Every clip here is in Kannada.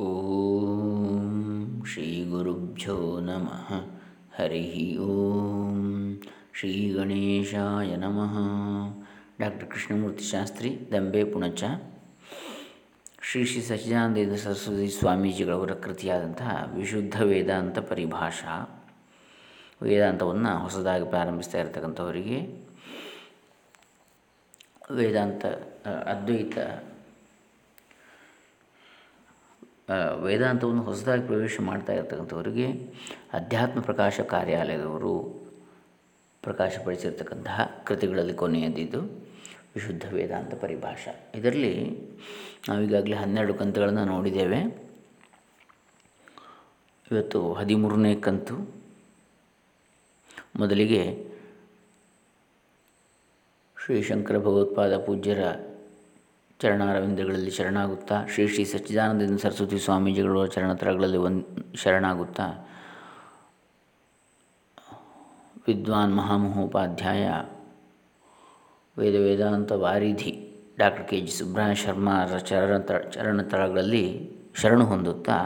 ಓಂ ಶ್ರೀ ಗುರುಭ್ಯೋ ನಮಃ ಹರಿ ಓಂ ಶ್ರೀ ಗಣೇಶಾಯ ನಮಃ ಡಾಕ್ಟರ್ ಕೃಷ್ಣಮೂರ್ತಿ ಶಾಸ್ತ್ರಿ ದಂಬೆ ಪುಣಚ ಶ್ರೀ ಶ್ರೀ ಸಚ್ಚಿದಾನಂದ ಸರಸ್ವತಿ ಸ್ವಾಮೀಜಿಗಳವರ ಕೃತಿಯಾದಂತಹ ವಿಶುದ್ಧ ವೇದಾಂತ ಪರಿಭಾಷಾ. ವೇದಾಂತವನ್ನು ಹೊಸದಾಗಿ ಪ್ರಾರಂಭಿಸ್ತಾ ಇರತಕ್ಕಂಥವರಿಗೆ ವೇದಾಂತ, ಅದ್ವೈತ ವೇದಾಂತವನ್ನು ಹೊಸದಾಗಿ ಪ್ರವೇಶ ಮಾಡ್ತಾ ಇರತಕ್ಕಂಥವರಿಗೆ ಅಧ್ಯಾತ್ಮ ಪ್ರಕಾಶ ಕಾರ್ಯಾಲಯದವರು ಪ್ರಕಾಶಪಡಿಸಿರ್ತಕ್ಕಂತಹ ಕೃತಿಗಳಲ್ಲಿ ಕೊನೆಯದಿದ್ದು ವಿಶುದ್ಧ ವೇದಾಂತ ಪರಿಭಾಷಾ. ಇದರಲ್ಲಿ ನಾವೀಗಾಗಲೇ ಹನ್ನೆರಡು ಕಂತುಗಳನ್ನು ನೋಡಿದ್ದೇವೆ. ಇವತ್ತು ಹದಿಮೂರನೇ ಕಂತು. ಮೊದಲಿಗೆ ಶ್ರೀ ಶಂಕರ ಭಗವತ್ಪಾದ ಪೂಜ್ಯರ ಚರಣಾರವಿಂದಗಳಲ್ಲಿ ಶರಣಾಗುತ್ತಾ, ಶ್ರೀ ಶ್ರೀ ಸಚ್ಚಿದಾನಂದ ಸರಸ್ವತಿ ಸ್ವಾಮೀಜಿಗಳ ಚರಣತರಗಳಲ್ಲಿ ಒಂದು ಶರಣಾಗುತ್ತಾ. ವಿದ್ವಾನ್ ಮಹಾಮಹೋಪಾಧ್ಯಾಯ ವೇದ ವೇದಾಂತ ವಾರಿಧಿ, ಡಾಕ್ಟರ್ ಕೆ ಜಿ ಸುಬ್ರಹ್ಮಣ್ಯ ಶರ್ಮಾರ ಚರಣ ಚರಣತಳಗಳಲ್ಲಿ ಶರಣು ಹೊಂದುತ್ತಾ,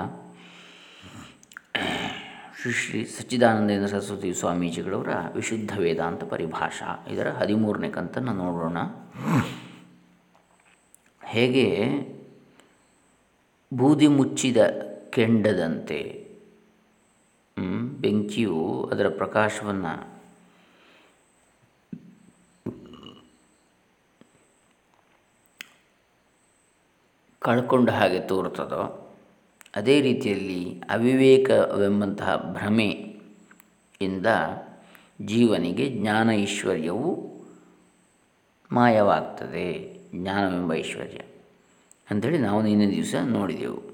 ಶ್ರೀ ಶ್ರೀ ಸಚ್ಚಿದಾನಂದೇಂದ್ರ ಸರಸ್ವತಿ ಸ್ವಾಮೀಜಿಗಳವರ ವಿಶುದ್ಧ ವೇದಾಂತ ಪರಿಭಾಷಾ. ಇದರ ಹದಿಮೂರನೇ ಕಂತನ್ನು ನೋಡೋಣ. ಹೇಗೆ ಬೂದಿ ಮುಚ್ಚಿದ ಕೆಂಡದಂತೆ ಬೆಂಕಿಯು ಅದರ ಪ್ರಕಾಶವನ್ನು ಕಳ್ಕೊಂಡ ಹಾಗೆ ತೋರುತ್ತದೋ, ಅದೇ ರೀತಿಯಲ್ಲಿ ಅವಿವೇಕವೆಂಬಂತಹ ಭ್ರಮೆಯಿಂದ ಜೀವನಿಗೆ ಜ್ಞಾನ ಐಶ್ವರ್ಯವು ಮಾಯವಾಗ್ತದೆ. ಜ್ಞಾನವೆಂಬ ಐಶ್ವರ್ಯ. ಅಂಥೇಳಿ ನಾವು ನಿನ್ನೆ ದಿವಸ ನೋಡಿದೆವು.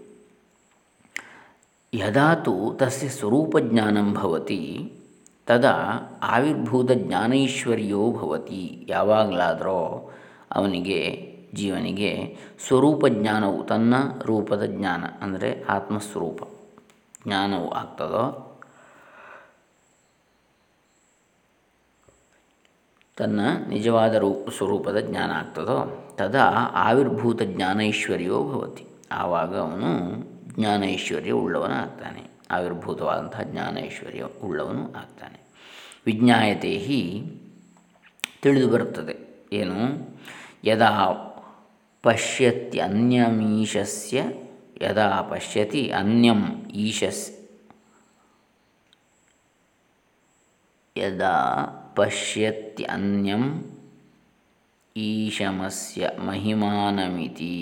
ಯದಾತು ತಸ್ಯ ಸ್ವರೂಪಜ್ಞಾನಂ ಭವತಿ, ತದಾ ಆವಿರ್ಭೂತ ಜ್ಞಾನೈಶ್ವರ್ಯೋ ಭವತಿ. ಯಾವಾಗಲಾದರೂ ಅವನಿಗೆ, ಜೀವನಿಗೆ ಸ್ವರೂಪ ಜ್ಞಾನವು ತನ್ನ ರೂಪದ ಜ್ಞಾನ, ಅಂದರೆ ಆತ್ಮಸ್ವರೂಪ. ಜ್ಞಾನವು ಆಗ್ತದೋ? ತನ್ನ ನಿಜವಾದ ರೂಪ ಸ್ವರೂಪದ ಜ್ಞಾನ ಆಗ್ತದೋ? ತದಾ ಆವಿರ್ಭೂತ ಜ್ಞಾನೈಶ್ವರ್ಯೋ ಭವತಿ. ಆವಾಗ ಅವನು ಜ್ಞಾನೈಶ್ವರ್ಯ ಉಳ್ಳವನಾಗ್ತಾನೆ. ಆವಿರ್ಭೂತವಾದಂತಹ ಜ್ಞಾನೈಶ್ವರ್ಯ ಉಳ್ಳವನು ಆಗ್ತಾನೆ. ವಿಜ್ಞಾಯತೆ ಹಿ ತಿಳಿದು ಬರುತ್ತದೆ ಏನು? ಯದಾ ಪಶ್ಯತ್ಯನ್ಯಮೀಶಸ್ಯ, ಯದಾ ಪಶ್ಯತಿ ಅನ್ಯಂ ಈಶಸ್, ಯದಾ ಪಶ್ಯತ್ಯನ್ಯಂ ಈಶಮಸ್ಯ ಮಹಿಮಾನಮಿತಿ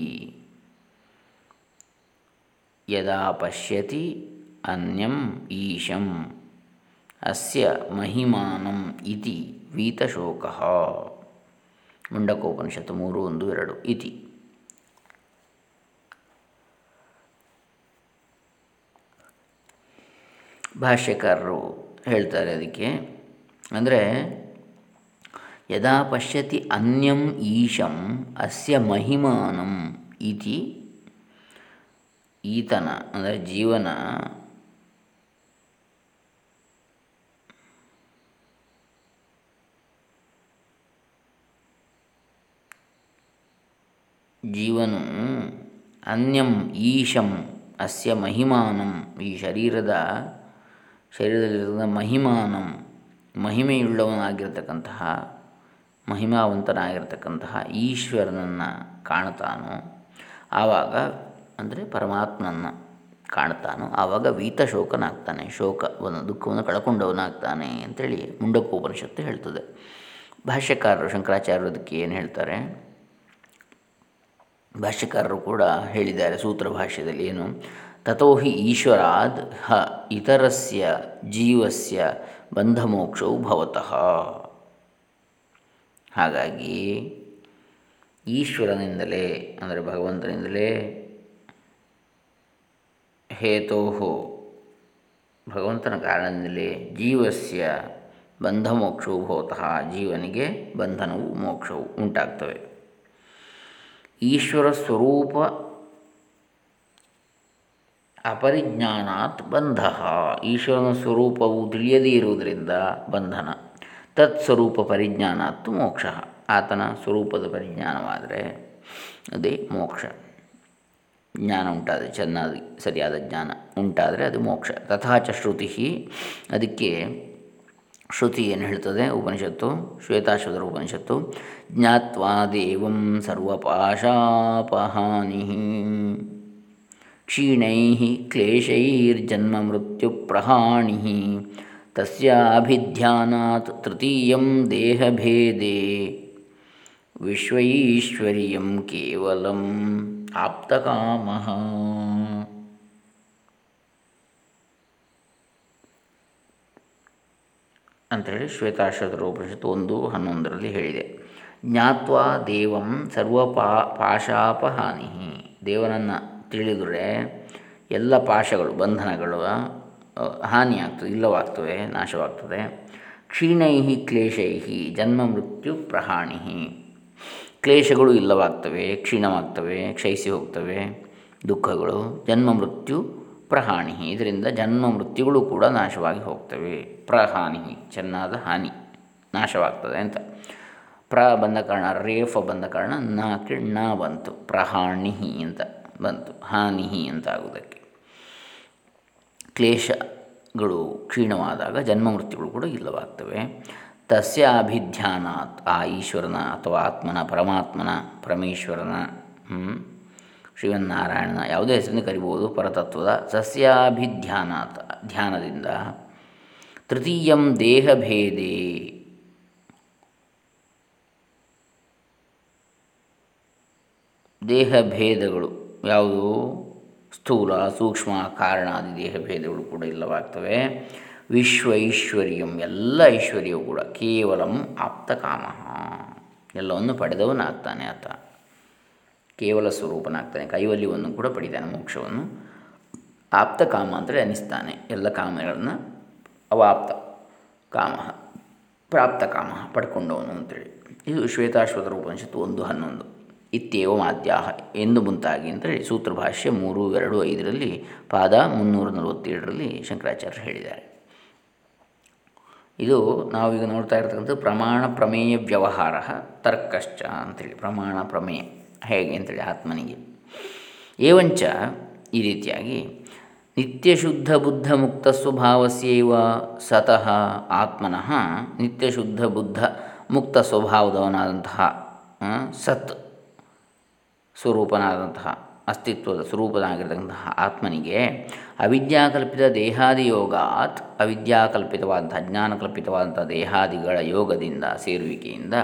ಯದಾ ಪಶ್ಯತಿ ಅನ್ಯಂ ಈಶಂ ಅಸ್ಯ ಮಹಿಮಾನಂ ಇತಿ ವೀತಶೋಕ ಮುಂಡಕೋಪನಿಷತ್ತು ಮೂರು, ಒಂದು, ಎರಡು ಇತಿ ಭಾಷ್ಯಕಾರರು ಹೇಳ್ತಾರೆ ಅದಕ್ಕೆ, ಅಂದರೆ ಯದಾ ಪಶ್ಯತಿ ಅನ್ಯಂ ಈಶಂ ಅಸ್ಯ ಮಹಿಮಾನಂ ಇತಿ ಈತನ ಅಂದರೆ ಜೀವನ ಜೀವನು ಅನ್ಯಂ ಈಶಂ ಅಸ್ಯ ಮಹಿಮಾನಂ ಈ ಶರೀರದ ಶರೀರದಲ್ಲಿರುವ ಮಹಿಮಾನಂ ಮಹಿಮೆಯುಳ್ಳವನಾಗಿರ್ತಕ್ಕಂತಹ ಮಹಿಮಾವಂತನಾಗಿರ್ತಕ್ಕಂತಹ ಈಶ್ವರನನ್ನು ಕಾಣ್ತಾನೋ ಆವಾಗ ಅಂದರೆ ಪರಮಾತ್ಮನನ್ನು ಕಾಣ್ತಾನೋ ಆವಾಗ ವೀತ ಶೋಕನಾಗ್ತಾನೆ ಶೋಕವನ್ನು ದುಃಖವನ್ನು ಕಳ್ಕೊಂಡವನಾಗ್ತಾನೆ ಅಂತೇಳಿ ಮುಂಡಕೋಪನಿಷತ್ತು ಹೇಳ್ತದೆ. ಭಾಷ್ಯಕಾರರು, ಶಂಕರಾಚಾರ್ಯರು ಅದಕ್ಕೆ ಏನು ಹೇಳ್ತಾರೆ? ಭಾಷ್ಯಕಾರರು ಕೂಡ ಹೇಳಿದ್ದಾರೆ ಸೂತ್ರ ಭಾಷ್ಯದಲ್ಲಿ ಏನು? ತಥೋ ಈಶ್ವರಾದ ಈಶ್ವರಾದ್ ಹ ಇತರಸ್ಯ ಜೀವಸ್ಯ ಬಂಧಮೋಕ್ಷವು ಭವತಃ. ಹಾಗಾಗಿ ಈಶ್ವರನಿಂದಲೇ, ಅಂದರೆ ಭಗವಂತನಿಂದಲೇ ಹೇತೋ ಭಗವಂತನ ಕಾರಣದಿಂದಲೇ ಜೀವಸ್ಯ ಬಂಧ ಮೋಕ್ಷವು ಜೀವನಿಗೆ ಬಂಧನವು ಮೋಕ್ಷವು ಉಂಟಾಗ್ತವೆ. ಈಶ್ವರ ಸ್ವರೂಪ ಅಪರಿಜ್ಞಾನಾತ್ ಬಂಧ. ಈಶ್ವರನ ಸ್ವರೂಪವು ತಿಳಿಯದೇ ಇರುವುದರಿಂದ ಬಂಧನ. ತತ್ಸ್ವರೂಪ ಪರಿಜ್ಞಾನಾತ್ ಮೋಕ್ಷ. ಆತನ ಸ್ವರೂಪದ ಪರಿಜ್ಞಾನವಾದರೆ ಅದೇ ಮೋಕ್ಷ. ಜ್ಞಾನ ಉಂಟಾದರೆ ಚೆನ್ನಾಗಿ, ಸರಿಯಾದ ಜ್ಞಾನ ಉಂಟಾದರೆ ಅದು ಮೋಕ್ಷ. ತಥಾಚ ಶ್ರುತಿ. ಅದಕ್ಕೆ ಶ್ರುತಿ ಏನು ಹೇಳ್ತದೆ? ಉಪನಿಷತ್ತು ಶ್ವೇತಾಶ್ವತರ ಉಪನಿಷತ್ತು ಜ್ಞಾತ್ವಾ ದೇವಂ ಸರ್ವಪಾಶಾಪಹಾನಿ. ಕ್ಷೀಣೈ ಕ್ಲೇಶೈರ್ಜನ್ಮ ಮೃತ್ಯು ಪ್ರಹಾಣಿ ತಸ್ಯಾಭಿಧ್ಯಾನಾತ್ ತೃತೀಯಂ ದೇಹಭೇದೆ ವಿಶ್ವೈಶ್ವರ್ಯಂ ಕೇವಲಂ ಆಪ್ತಕಾಮಃ ಅಂತೇಳಿ ಶ್ವೇತಾಶ್ವತರೋಪನಿಷತ್ತು ಒಂದು ಹನ್ನೊಂದರಲ್ಲಿ ಹೇಳಿದೆ. ಜ್ಞಾತ್ವ ದೇವಂ ಸರ್ವ ಪಾಶಾಪಹಾನಿ. ದೇವನನ್ನು ತಿಳಿದರೆ ಎಲ್ಲ ಪಾಶಗಳು, ಬಂಧನಗಳು ಹಾನಿಯಾಗ್ತದೆ, ಇಲ್ಲವಾಗ್ತದೆ, ನಾಶವಾಗ್ತದೆ. ಕ್ಷೀಣೈ ಕ್ಲೇಶೈ ಜನ್ಮ ಮೃತ್ಯು ಪ್ರಹಾಣಿ ಕ್ಲೇಶಗಳು ಇಲ್ಲವಾಗ್ತವೆ, ಕ್ಷೀಣವಾಗ್ತವೆ, ಕ್ಷಯಿಸಿ ಹೋಗ್ತವೆ. ದುಃಖಗಳು, ಜನ್ಮ ಮೃತ್ಯು ಪ್ರಹಾಣಿ ಇದರಿಂದ ಜನ್ಮ ಮೃತ್ಯುಗಳು ಕೂಡ ನಾಶವಾಗಿ ಹೋಗ್ತವೆ. ಪ್ರಹಾನಿ ಚೆನ್ನಾದ ಹಾನಿ, ನಾಶವಾಗ್ತದೆ ಅಂತ. ಪ್ರ ಬಂದ ಕಾರಣ, ರೇಫ ಬಂದ ಕಾರಣ ನಾ ನ ಬಂತು ಪ್ರಹಾಣಿ ಅಂತ ಬಂತು. ಹಾನಿ ಅಂತ ಆಗುವುದಕ್ಕೆ ಕ್ಲೇಶಗಳು ಕ್ಷೀಣವಾದಾಗ ಜನ್ಮ ಮೃತ್ಯುಗಳು ಕೂಡ ಇಲ್ಲವಾಗ್ತವೆ. ತಸ್ಯ ಅಭಿಧ್ಯಾನಾತ್ ಆ ಈಶ್ವರನ ಅಥವಾ ಆತ್ಮನ, ಪರಮಾತ್ಮನ, ಪರಮೇಶ್ವರನ ಶ್ರೀಮನ್ನಾರಾಯಣನ ಯಾವುದೇ ಹೆಸರಿನ ಕರಿಬೋದು, ಪರತತ್ವದ ಸಸ್ಯಾಭಿಧ್ಯಾನಾತ್, ಧ್ಯಾನದಿಂದ. ತೃತೀಯಂ ದೇಹಭೇದೆ. ದೇಹಭೇದಗಳು ಯಾವುದು? ಸ್ಥೂಲ, ಸೂಕ್ಷ್ಮ ಕಾರಣಾದಿ ದೇಹಭೇದಗಳು ಕೂಡ ಇಲ್ಲವಾಗ್ತವೆ. ವಿಶ್ವ ಐಶ್ವರ್ಯಂ, ಎಲ್ಲ ಐಶ್ವರ್ಯವು ಕೂಡ ಕೇವಲಂ ಆಪ್ತಕಾಮ ಎಲ್ಲವನ್ನು ಪಡೆದವನಾಗ್ತಾನೆ ಆತ. ಕೇವಲ ಸ್ವರೂಪನಾಗ್ತಾನೆ, ಕೈವಲ್ಯವನ್ನು ಕೂಡ ಪಡಿತಾನೆ ಮೋಕ್ಷವನ್ನು. ಆಪ್ತ ಕಾಮ ಅಂತೇಳಿ ಅನಿಸ್ತಾನೆ, ಎಲ್ಲ ಕಾಮಗಳನ್ನು ಅವಾಪ್ತ ಕಾಮ, ಪ್ರಾಪ್ತ ಕಾಮ ಪಡ್ಕೊಂಡವನು ಅಂತೇಳಿ. ಇದು ಶ್ವೇತಾಶ್ವತರ ಉಪನಿಷತ್ತು ಒಂದು ಹನ್ನೊಂದು. ಇತ್ಯೇವ ಮಾದ್ಯಾಹ ಎಂದು ಮುಂತಾಗಿ ಅಂತೇಳಿ ಸೂತ್ರ ಭಾಷ್ಯ ಮೂರು, ಎರಡು, ಐದರಲ್ಲಿ ಪಾದ ಮುನ್ನೂರ ನಲವತ್ತೇಳರಲ್ಲಿ ಶಂಕರಾಚಾರ್ಯರು ಹೇಳಿದ್ದಾರೆ. ಇದು ನಾವೀಗ ನೋಡ್ತಾ ಇರ್ತಕ್ಕಂಥ ಪ್ರಮಾಣ ಪ್ರಮೇಯ ವ್ಯವಹಾರ, ತರ್ಕಶ್ಚ ಅಂಥೇಳಿ ಪ್ರಮಾಣ ಪ್ರಮೇಯ ಹೇಗೆ ಅಂತೇಳಿ ಆತ್ಮನಿಗೆ. ಏವಂಚ ಈ ರೀತಿಯಾಗಿ ನಿತ್ಯಶುದ್ಧ ಬುದ್ಧ ಮುಕ್ತ ಸ್ವಭಾವಸ್ಯವ ಸತಃ ಆತ್ಮನಃ ನಿತ್ಯಶುದ್ಧ ಬುದ್ಧ ಮುಕ್ತ ಸ್ವಭಾವದವನಾದಂತಹ ಸತ್ ಸ್ವರೂಪನಾದಂತಹ, ಅಸ್ತಿತ್ವದ ಸ್ವರೂಪನಾಗಿರ್ತಕ್ಕಂತಹ ಆತ್ಮನಿಗೆ ಅವಿದ್ಯಾಕಲ್ಪಿತ ದೇಹಾದಿ ಯೋಗಾತ್ ಅವಿದ್ಯಾಕಲ್ಪಿತವಾದಂಥ ಅಜ್ಞಾನಕಲ್ಪಿತವಾದಂಥ ದೇಹಾದಿಗಳ ಯೋಗದಿಂದ ಸೇರುವಿಕೆಯಿಂದ